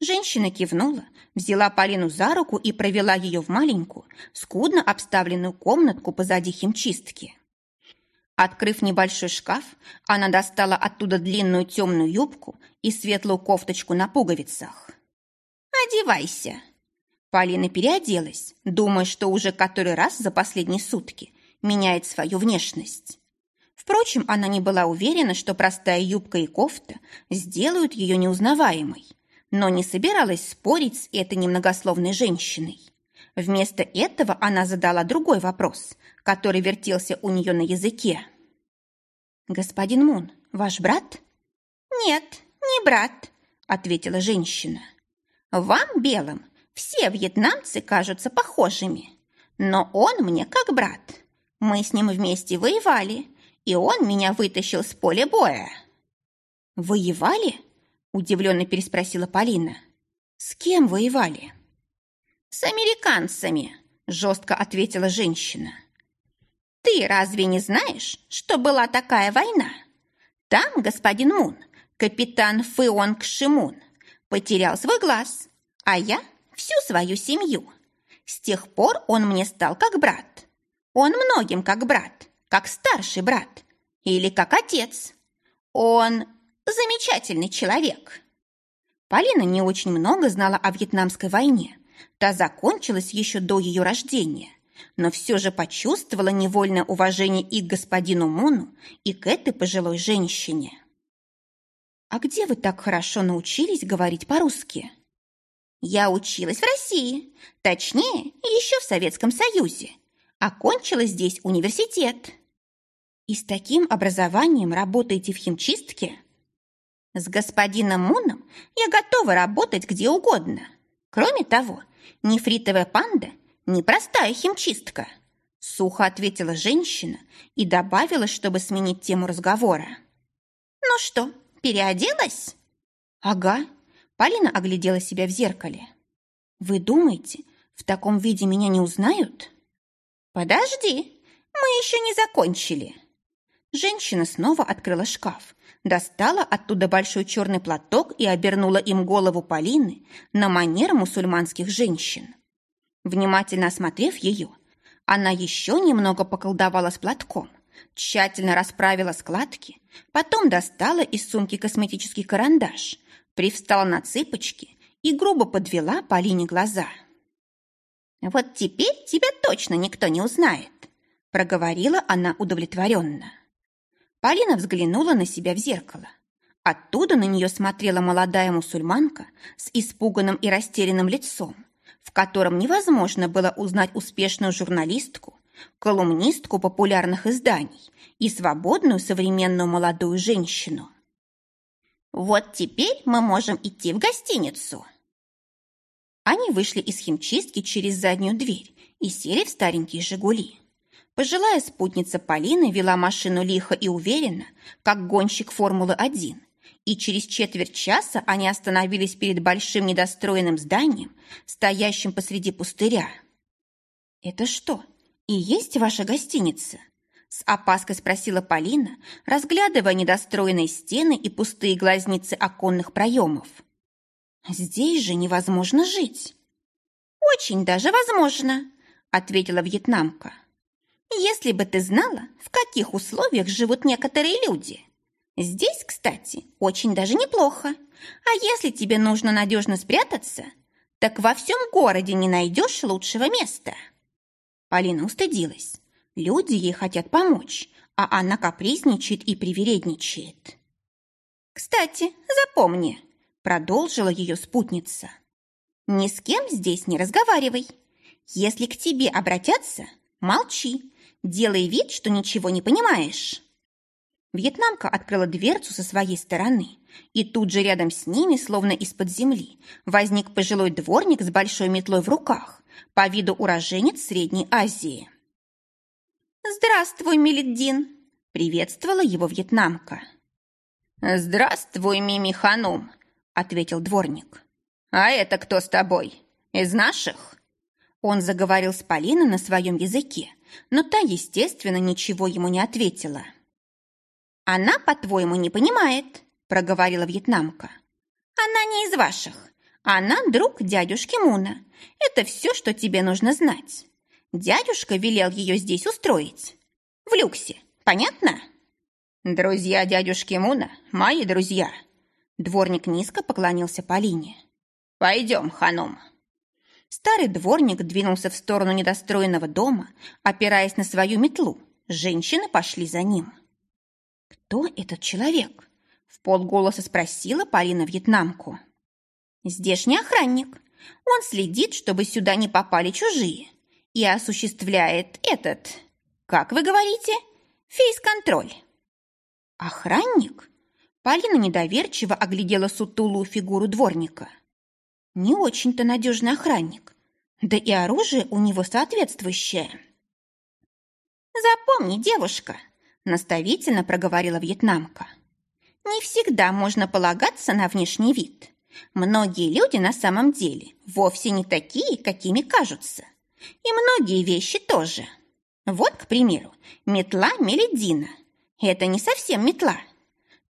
[SPEAKER 1] Женщина кивнула, взяла Полину за руку и провела ее в маленькую, скудно обставленную комнатку позади химчистки. Открыв небольшой шкаф, она достала оттуда длинную темную юбку и светлую кофточку на пуговицах. «Одевайся!» Полина переоделась, думая, что уже который раз за последние сутки меняет свою внешность. Впрочем, она не была уверена, что простая юбка и кофта сделают ее неузнаваемой, но не собиралась спорить с этой немногословной женщиной. Вместо этого она задала другой вопрос, который вертелся у нее на языке. «Господин Мун, ваш брат?»
[SPEAKER 2] «Нет, не брат», — ответила женщина. «Вам, белым, все вьетнамцы кажутся похожими, но он мне как брат. Мы с ним вместе воевали, и он меня вытащил с поля боя».
[SPEAKER 1] «Воевали?» – удивленно переспросила Полина. «С кем воевали?»
[SPEAKER 2] «С американцами», – жестко ответила женщина. «Ты разве не знаешь, что была такая война? Там господин Мун, капитан Фыонг Шимун, потерял свой глаз, а я – всю свою семью. С тех пор он мне стал как брат. Он многим как брат, как старший брат или как отец. Он замечательный человек.
[SPEAKER 1] Полина не очень много знала о Вьетнамской войне. Та закончилась еще до ее рождения, но все же почувствовала невольное уважение и к господину Муну, и к этой пожилой женщине. «А где вы так хорошо научились говорить по-русски?»
[SPEAKER 2] «Я училась в России, точнее, еще в Советском Союзе. Окончила здесь университет».
[SPEAKER 1] «И с таким образованием работаете в химчистке?»
[SPEAKER 2] С господином Муном я готова работать где угодно. Кроме того, нефритовая панда – непростая химчистка. Сухо ответила женщина и добавила, чтобы сменить тему разговора. Ну что, переоделась?
[SPEAKER 1] Ага. Полина оглядела себя в зеркале. Вы думаете, в таком виде меня не узнают?
[SPEAKER 2] Подожди, мы еще не закончили.
[SPEAKER 1] Женщина снова открыла шкаф, достала оттуда большой черный платок и обернула им голову Полины на манер мусульманских женщин. Внимательно осмотрев ее, она еще немного поколдовала с платком, тщательно расправила складки, потом достала из сумки косметический карандаш, привстала на цыпочки и грубо подвела Полине глаза.
[SPEAKER 2] «Вот теперь тебя точно никто не узнает», проговорила она удовлетворенно.
[SPEAKER 1] Полина взглянула на себя в зеркало. Оттуда на нее смотрела молодая мусульманка с испуганным и растерянным лицом, в котором невозможно было узнать успешную журналистку, колумнистку популярных изданий и свободную современную молодую женщину.
[SPEAKER 2] «Вот теперь мы можем идти в гостиницу».
[SPEAKER 1] Они вышли из химчистки через заднюю дверь и сели в старенькие «Жигули». Пожилая спутница Полины вела машину лихо и уверенно, как гонщик Формулы-1, и через четверть часа они остановились перед большим недостроенным зданием, стоящим посреди пустыря. «Это что, и есть ваша гостиница?» С опаской спросила Полина, разглядывая недостроенные стены и пустые глазницы оконных проемов. «Здесь же невозможно жить».
[SPEAKER 2] «Очень даже возможно», — ответила вьетнамка. Если бы ты знала, в каких условиях живут некоторые люди. Здесь, кстати, очень даже неплохо. А если тебе нужно надежно спрятаться, так во всем городе не найдешь лучшего места.
[SPEAKER 1] Полина устыдилась. Люди ей хотят помочь, а она капризничает и привередничает.
[SPEAKER 2] «Кстати, запомни», — продолжила ее спутница. «Ни с кем здесь не разговаривай. Если к тебе обратятся, молчи Делай вид, что ничего не понимаешь».
[SPEAKER 1] Вьетнамка открыла дверцу со своей стороны, и тут же рядом с ними, словно из-под земли, возник пожилой дворник с большой метлой в руках, по виду уроженец Средней Азии.
[SPEAKER 2] «Здравствуй, Меледдин!» — приветствовала его вьетнамка.
[SPEAKER 3] «Здравствуй, Мими Ханум!» — ответил дворник. «А это кто с тобой? Из наших?»
[SPEAKER 1] Он заговорил с Полиной на своем языке, но та, естественно, ничего ему не ответила.
[SPEAKER 2] «Она, по-твоему, не понимает», – проговорила вьетнамка. «Она не из ваших. Она друг дядюшки Муна. Это все, что тебе нужно знать. Дядюшка велел ее здесь устроить. В люксе. Понятно?»
[SPEAKER 3] «Друзья дядюшки Муна – мои друзья».
[SPEAKER 1] Дворник низко поклонился Полине.
[SPEAKER 3] «Пойдем, ханум».
[SPEAKER 1] Старый дворник двинулся в сторону недостроенного дома, опираясь на свою метлу. Женщины пошли за ним. «Кто этот человек?» – в полголоса спросила Полина вьетнамку.
[SPEAKER 2] «Здешний охранник. Он следит, чтобы сюда не попали чужие, и осуществляет этот, как вы говорите, фейс-контроль».
[SPEAKER 1] Охранник? Полина недоверчиво оглядела сутулую фигуру дворника. Не очень-то надежный охранник. Да и оружие у него соответствующее. «Запомни, девушка», — наставительно проговорила вьетнамка. «Не всегда можно полагаться на внешний вид. Многие люди на самом деле вовсе не такие, какими кажутся. И многие вещи тоже. Вот, к примеру, метла Меледина. Это не совсем метла.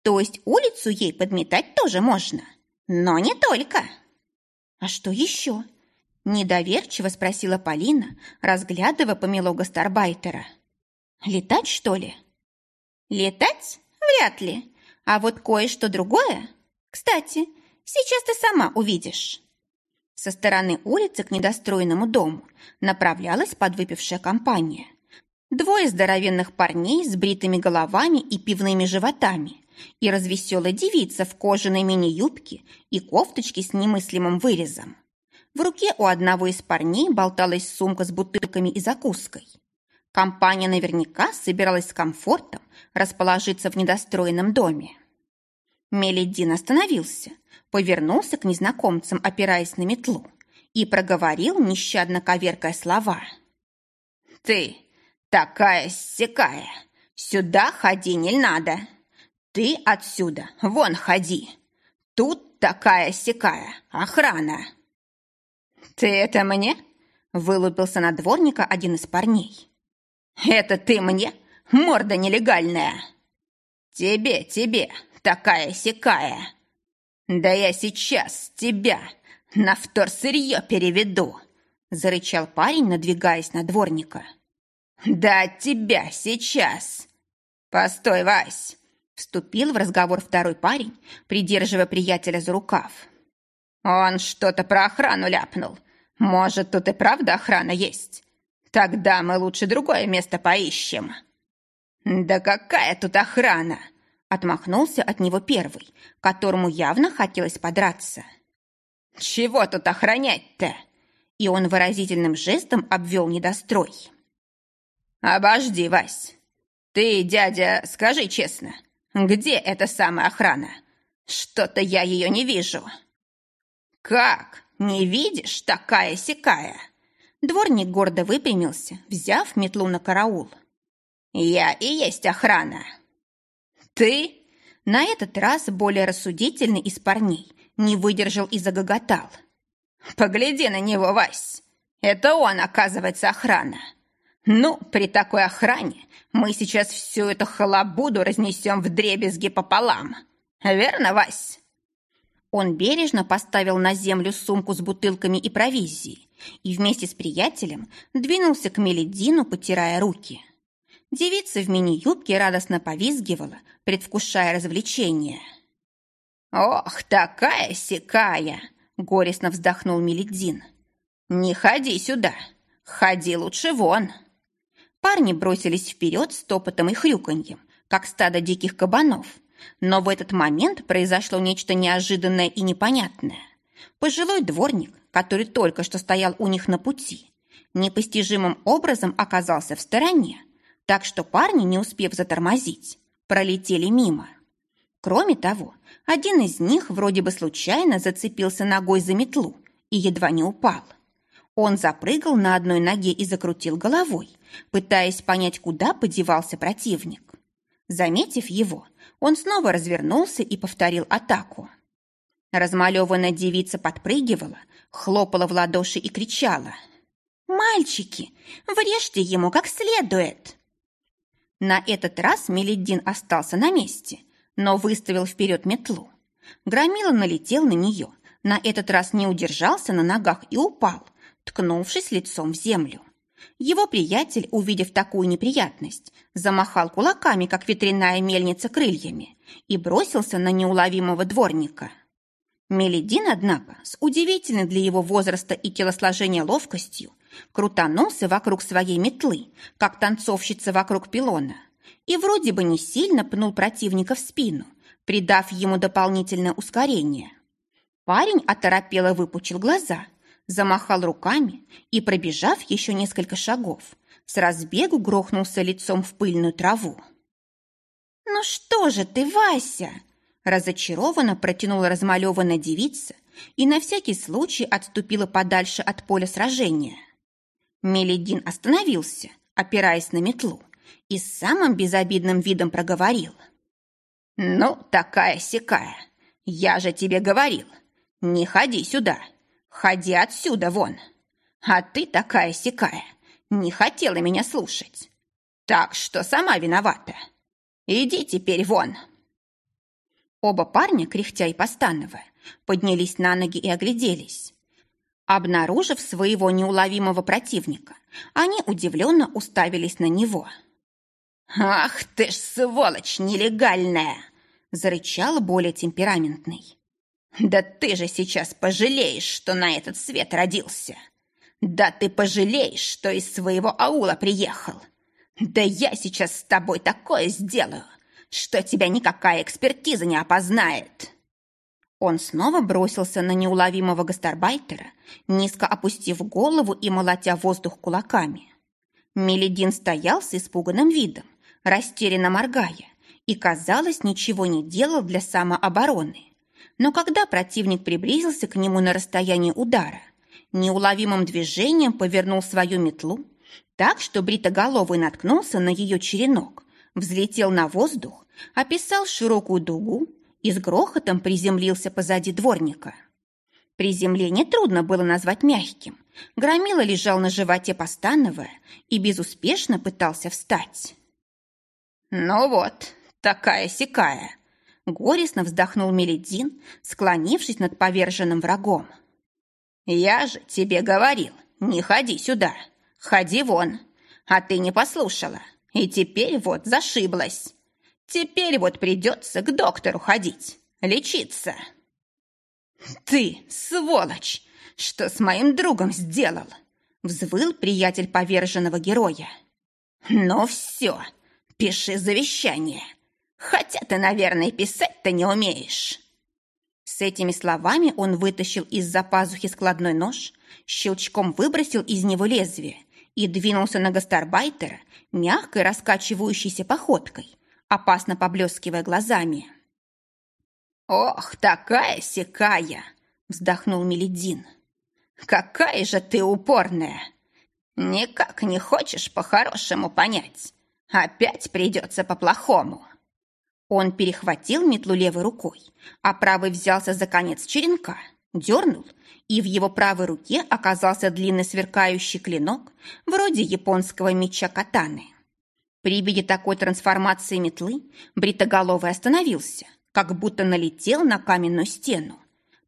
[SPEAKER 1] То есть улицу ей подметать тоже можно. Но не только. А что еще? Недоверчиво спросила Полина, разглядывая помело гастарбайтера. Летать, что ли? Летать? Вряд ли. А вот кое-что другое. Кстати, сейчас ты сама увидишь. Со стороны улицы к недостроенному дому направлялась подвыпившая компания. Двое здоровенных парней с бритыми головами и пивными животами и развеселая девица в кожаной мини-юбке и кофточке с немыслимым вырезом. В руке у одного из парней болталась сумка с бутылками и закуской. Компания наверняка собиралась с комфортом расположиться в недостроенном доме. Меледин остановился, повернулся к незнакомцам, опираясь на метлу, и проговорил, нещадно коверкая слова. «Ты такая-сякая, сюда ходи не надо. Ты отсюда вон ходи. Тут такая-сякая охрана». «Ты это мне?» – вылупился на дворника один из парней. «Это ты мне? Морда нелегальная!» «Тебе, тебе, такая-сякая!» «Да я сейчас тебя на вторсырье переведу!» Зарычал парень, надвигаясь на дворника. «Да тебя сейчас!» «Постой, Вась!» Вступил в разговор второй парень, придерживая приятеля за рукав. «Он что-то про охрану ляпнул. Может, тут и правда охрана есть? Тогда мы лучше другое место поищем». «Да какая тут охрана?» Отмахнулся от него первый, которому явно хотелось подраться. «Чего тут охранять-то?» И он выразительным жестом обвел недострой. «Обожди, Вась. Ты, дядя, скажи честно, где эта самая охрана? Что-то я ее не вижу». «Как? Не видишь? Такая-сякая!» Дворник гордо выпрямился, взяв метлу на караул. «Я и есть охрана!» «Ты?» На этот раз более рассудительный из парней не выдержал и загоготал. «Погляди на него, Вась! Это он, оказывается, охрана! Ну, при такой охране мы сейчас всю эту халабуду разнесем в дребезги пополам. Верно, Вась?» Он бережно поставил на землю сумку с бутылками и провизией и вместе с приятелем двинулся к Меледину, потирая руки. Девица в мини-юбке радостно повизгивала, предвкушая развлечение. «Ох, такая сякая!» — горестно вздохнул Меледин. «Не ходи сюда, ходи лучше вон!» Парни бросились вперед с топотом и хрюканьем, как стадо диких кабанов. Но в этот момент произошло нечто неожиданное и непонятное. Пожилой дворник, который только что стоял у них на пути, непостижимым образом оказался в стороне, так что парни, не успев затормозить, пролетели мимо. Кроме того, один из них вроде бы случайно зацепился ногой за метлу и едва не упал. Он запрыгал на одной ноге и закрутил головой, пытаясь понять, куда подевался противник. Заметив его, он снова развернулся и повторил атаку. Размалеванная девица подпрыгивала, хлопала в ладоши и кричала. «Мальчики, врежьте ему как следует!» На этот раз Меледдин остался на месте, но выставил вперед метлу. Громила налетел на нее, на этот раз не удержался на ногах и упал, ткнувшись лицом в землю. Его приятель, увидев такую неприятность, замахал кулаками, как ветряная мельница крыльями, и бросился на неуловимого дворника. Меледин, однако, с удивительной для его возраста и телосложения ловкостью, крутанулся вокруг своей метлы, как танцовщица вокруг пилона, и вроде бы не сильно пнул противника в спину, придав ему дополнительное ускорение. Парень оторопело выпучил глаза, замахал руками и, пробежав еще несколько шагов, с разбегу грохнулся лицом в пыльную траву. «Ну что же ты, Вася?» Разочарованно протянула размалеванная девица и на всякий случай отступила подальше от поля сражения. Меледин остановился, опираясь на метлу, и с самым безобидным видом проговорил. «Ну, такая-сякая, я же тебе говорил, не ходи сюда, ходи отсюда вон. А ты такая-сякая, не хотела меня слушать. Так что сама виновата. Иди теперь вон». Оба парня, кряхтя и постановая, поднялись на ноги и огляделись. Обнаружив своего неуловимого противника, они удивленно уставились на него. «Ах ты ж сволочь нелегальная!» – зарычал более темпераментный. «Да ты же сейчас пожалеешь, что на этот свет родился! Да ты пожалеешь, что из своего аула приехал! Да я сейчас с тобой такое сделаю, что тебя никакая экспертиза не опознает!» Он снова бросился на неуловимого гастарбайтера, низко опустив голову и молотя воздух кулаками. Меледин стоял с испуганным видом, растерянно моргая, и, казалось, ничего не делал для самообороны. Но когда противник приблизился к нему на расстоянии удара, неуловимым движением повернул свою метлу так, что бритоголовый наткнулся на ее черенок, взлетел на воздух, описал широкую дугу и с грохотом приземлился позади дворника. Приземление трудно было назвать мягким. Громила лежал на животе постановая и безуспешно пытался встать. «Ну вот, такая-сякая!» Горестно вздохнул Меледин, склонившись над поверженным врагом. «Я же тебе говорил, не ходи сюда, ходи вон, а ты не послушала, и теперь вот зашиблась. Теперь вот придется к доктору ходить, лечиться». «Ты, сволочь, что с моим другом сделал?» взвыл приятель поверженного героя. «Ну все, пиши завещание, хотя ты, наверное, писать-то не умеешь». С этими словами он вытащил из-за пазухи складной нож, щелчком выбросил из него лезвие и двинулся на гастарбайтера мягкой раскачивающейся походкой, опасно поблескивая глазами. «Ох, такая-сякая!» — вздохнул Меледин. «Какая же ты упорная! Никак не хочешь по-хорошему понять. Опять придется по-плохому». Он перехватил метлу левой рукой, а правой взялся за конец черенка, дернул, и в его правой руке оказался длинный сверкающий клинок, вроде японского меча катаны. При виде такой трансформации метлы Бритоголовый остановился, как будто налетел на каменную стену,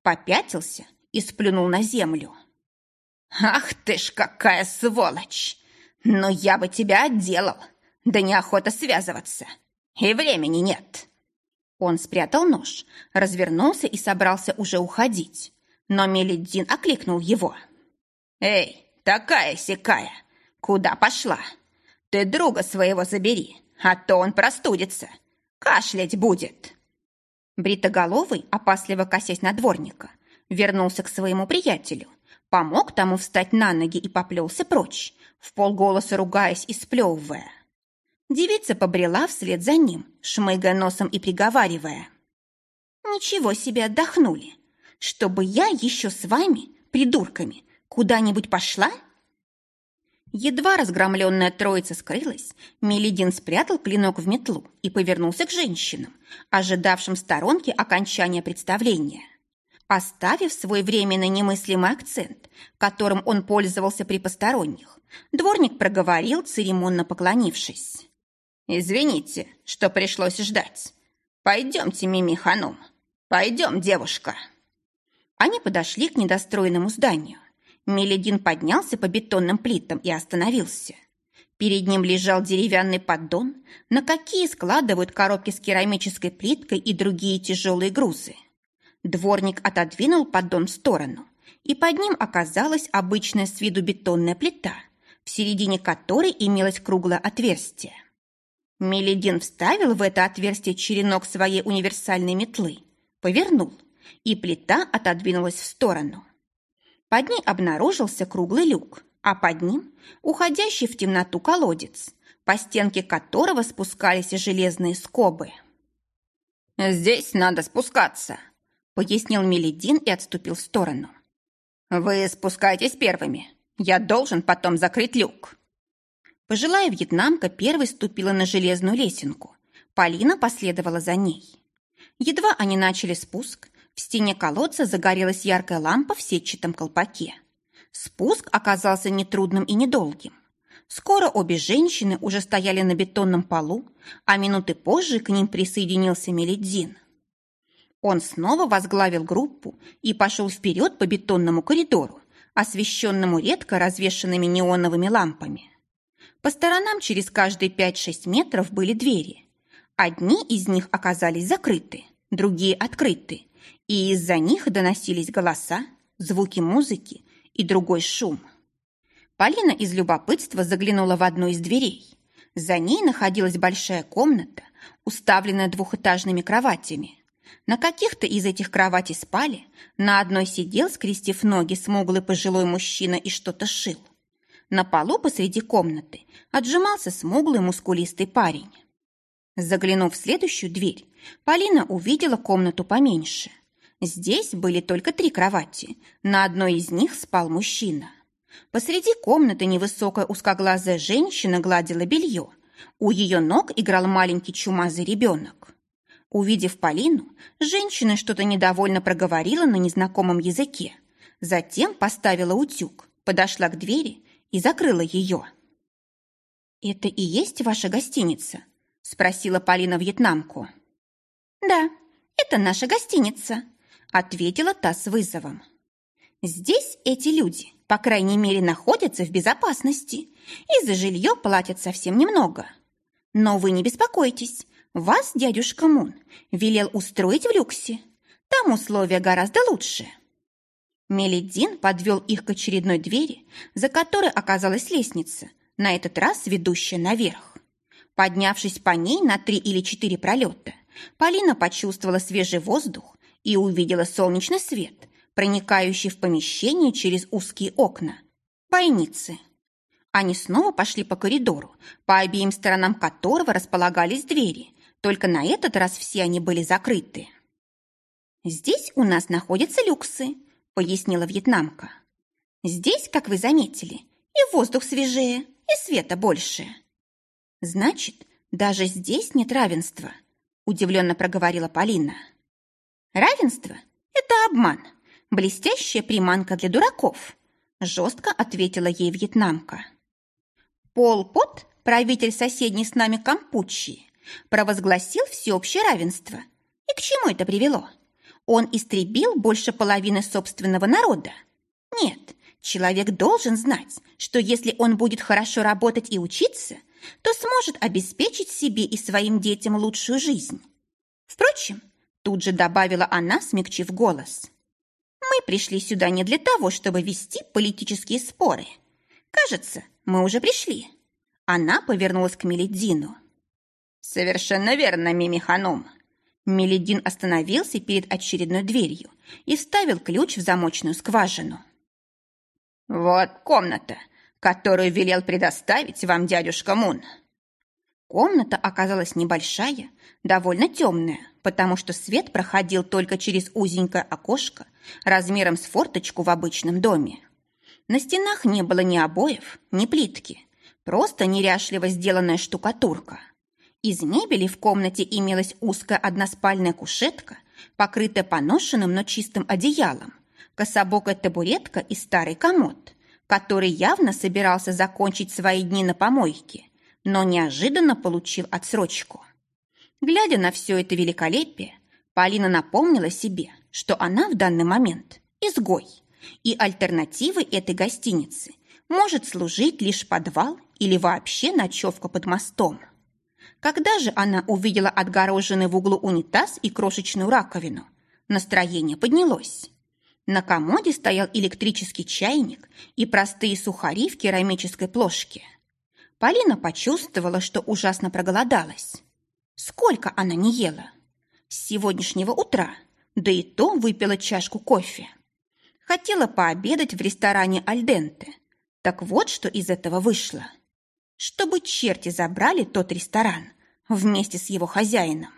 [SPEAKER 1] попятился и сплюнул на землю. «Ах ты ж какая сволочь! Но я бы тебя отделал, да неохота связываться, и времени нет!» Он спрятал нож, развернулся и собрался уже уходить, но Меледдин окликнул его. «Эй, такая-сякая, куда пошла? Ты друга своего забери, а то он простудится, кашлять будет!» Бритоголовый, опасливо косясь на дворника, вернулся к своему приятелю, помог тому встать на ноги и поплелся прочь, в полголоса ругаясь и сплевывая. Девица побрела вслед за ним, шмыгая носом и приговаривая. «Ничего себе отдохнули! Чтобы я еще с вами, придурками, куда-нибудь пошла?» Едва разгромленная троица скрылась, Мелидин спрятал клинок в метлу и повернулся к женщинам, ожидавшим в сторонке окончания представления. Оставив свой временно немыслимый акцент, которым он пользовался при посторонних, дворник проговорил, церемонно поклонившись. «Извините, что пришлось ждать. Пойдемте, Мими Ханум. Пойдем, девушка». Они подошли к недостроенному зданию. Меледин поднялся по бетонным плитам и остановился. Перед ним лежал деревянный поддон, на какие складывают коробки с керамической плиткой и другие тяжелые грузы. Дворник отодвинул поддон в сторону, и под ним оказалась обычная с виду бетонная плита, в середине которой имелось круглое отверстие. Меледин вставил в это отверстие черенок своей универсальной метлы, повернул, и плита отодвинулась в сторону. Под ней обнаружился круглый люк, а под ним уходящий в темноту колодец, по стенке которого спускались железные скобы.
[SPEAKER 2] «Здесь надо спускаться», —
[SPEAKER 1] пояснил Меледин и отступил в сторону.
[SPEAKER 2] «Вы спускайтесь первыми. Я должен потом закрыть люк».
[SPEAKER 1] Пожилая вьетнамка первой ступила на железную лесенку. Полина последовала за ней. Едва они начали спуск, в стене колодца загорелась яркая лампа в сетчатом колпаке. Спуск оказался нетрудным и недолгим. Скоро обе женщины уже стояли на бетонном полу, а минуты позже к ним присоединился Меледзин. Он снова возглавил группу и пошел вперед по бетонному коридору, освещенному редко развешанными неоновыми лампами. По сторонам через каждые 5-6 метров были двери. Одни из них оказались закрыты, другие открыты, и из-за них доносились голоса, звуки музыки и другой шум. Полина из любопытства заглянула в одну из дверей. За ней находилась большая комната, уставленная двухэтажными кроватями. На каких-то из этих кроватей спали, на одной сидел, скрестив ноги, смуглый пожилой мужчина и что-то шил. На полу посреди комнаты отжимался смуглый мускулистый парень. Заглянув в следующую дверь, Полина увидела комнату поменьше – Здесь были только три кровати. На одной из них спал мужчина. Посреди комнаты невысокая узкоглазая женщина гладила белье. У ее ног играл маленький чумазый ребенок. Увидев Полину, женщина что-то недовольно проговорила на незнакомом языке. Затем поставила утюг, подошла к двери и закрыла ее. «Это и есть ваша гостиница?» – спросила Полина вьетнамку. «Да, это наша гостиница», ответила та с вызовом. Здесь эти люди, по крайней мере, находятся в безопасности и за жилье платят совсем немного. Но вы не беспокойтесь, вас дядюшка Мун велел устроить в люксе. Там условия гораздо лучше. Меледин подвел их к очередной двери, за которой оказалась лестница, на этот раз ведущая наверх. Поднявшись по ней на три или четыре пролета, Полина почувствовала свежий воздух и увидела солнечный свет, проникающий в помещение через узкие окна. Бойницы. Они снова пошли по коридору, по обеим сторонам которого располагались двери, только на этот раз все они были закрыты. «Здесь у нас находятся люксы», — пояснила вьетнамка. «Здесь, как вы заметили, и воздух свежее, и света больше». «Значит, даже здесь нет равенства», — удивленно проговорила Полина. Равенство – это обман, блестящая приманка для дураков, жестко ответила ей вьетнамка. Пол Пот, правитель соседней с нами Кампучии, провозгласил всеобщее равенство. И к чему это привело? Он истребил больше половины собственного народа. Нет, человек должен знать, что если он будет хорошо работать и учиться, то сможет обеспечить себе и своим детям лучшую жизнь. Впрочем, Тут же добавила она, смягчив голос. «Мы пришли сюда не для того, чтобы вести политические споры. Кажется, мы уже пришли». Она повернулась к Меледину.
[SPEAKER 2] «Совершенно верно, Мими Ханум».
[SPEAKER 1] Меледин остановился перед очередной дверью и вставил ключ в замочную скважину.
[SPEAKER 2] «Вот комната, которую велел предоставить вам дядюшка Мун».
[SPEAKER 1] Комната оказалась небольшая, довольно темная, потому что свет проходил только через узенькое окошко размером с форточку в обычном доме. На стенах не было ни обоев, ни плитки, просто неряшливо сделанная штукатурка. Из мебели в комнате имелась узкая односпальная кушетка, покрытая поношенным, но чистым одеялом, кособокая табуретка и старый комод, который явно собирался закончить свои дни на помойке, но неожиданно получил отсрочку. Глядя на все это великолепие, Полина напомнила себе, что она в данный момент изгой, и альтернативой этой гостиницы может служить лишь подвал или вообще ночевка под мостом. Когда же она увидела отгороженный в углу унитаз и крошечную раковину, настроение поднялось. На комоде стоял электрический чайник и простые сухари в керамической плошке. Полина почувствовала, что ужасно проголодалась. Сколько она не ела? С сегодняшнего утра, да и то выпила чашку кофе. Хотела пообедать в ресторане «Альденте». Так вот, что из этого вышло. Чтобы черти забрали тот ресторан вместе с его хозяином.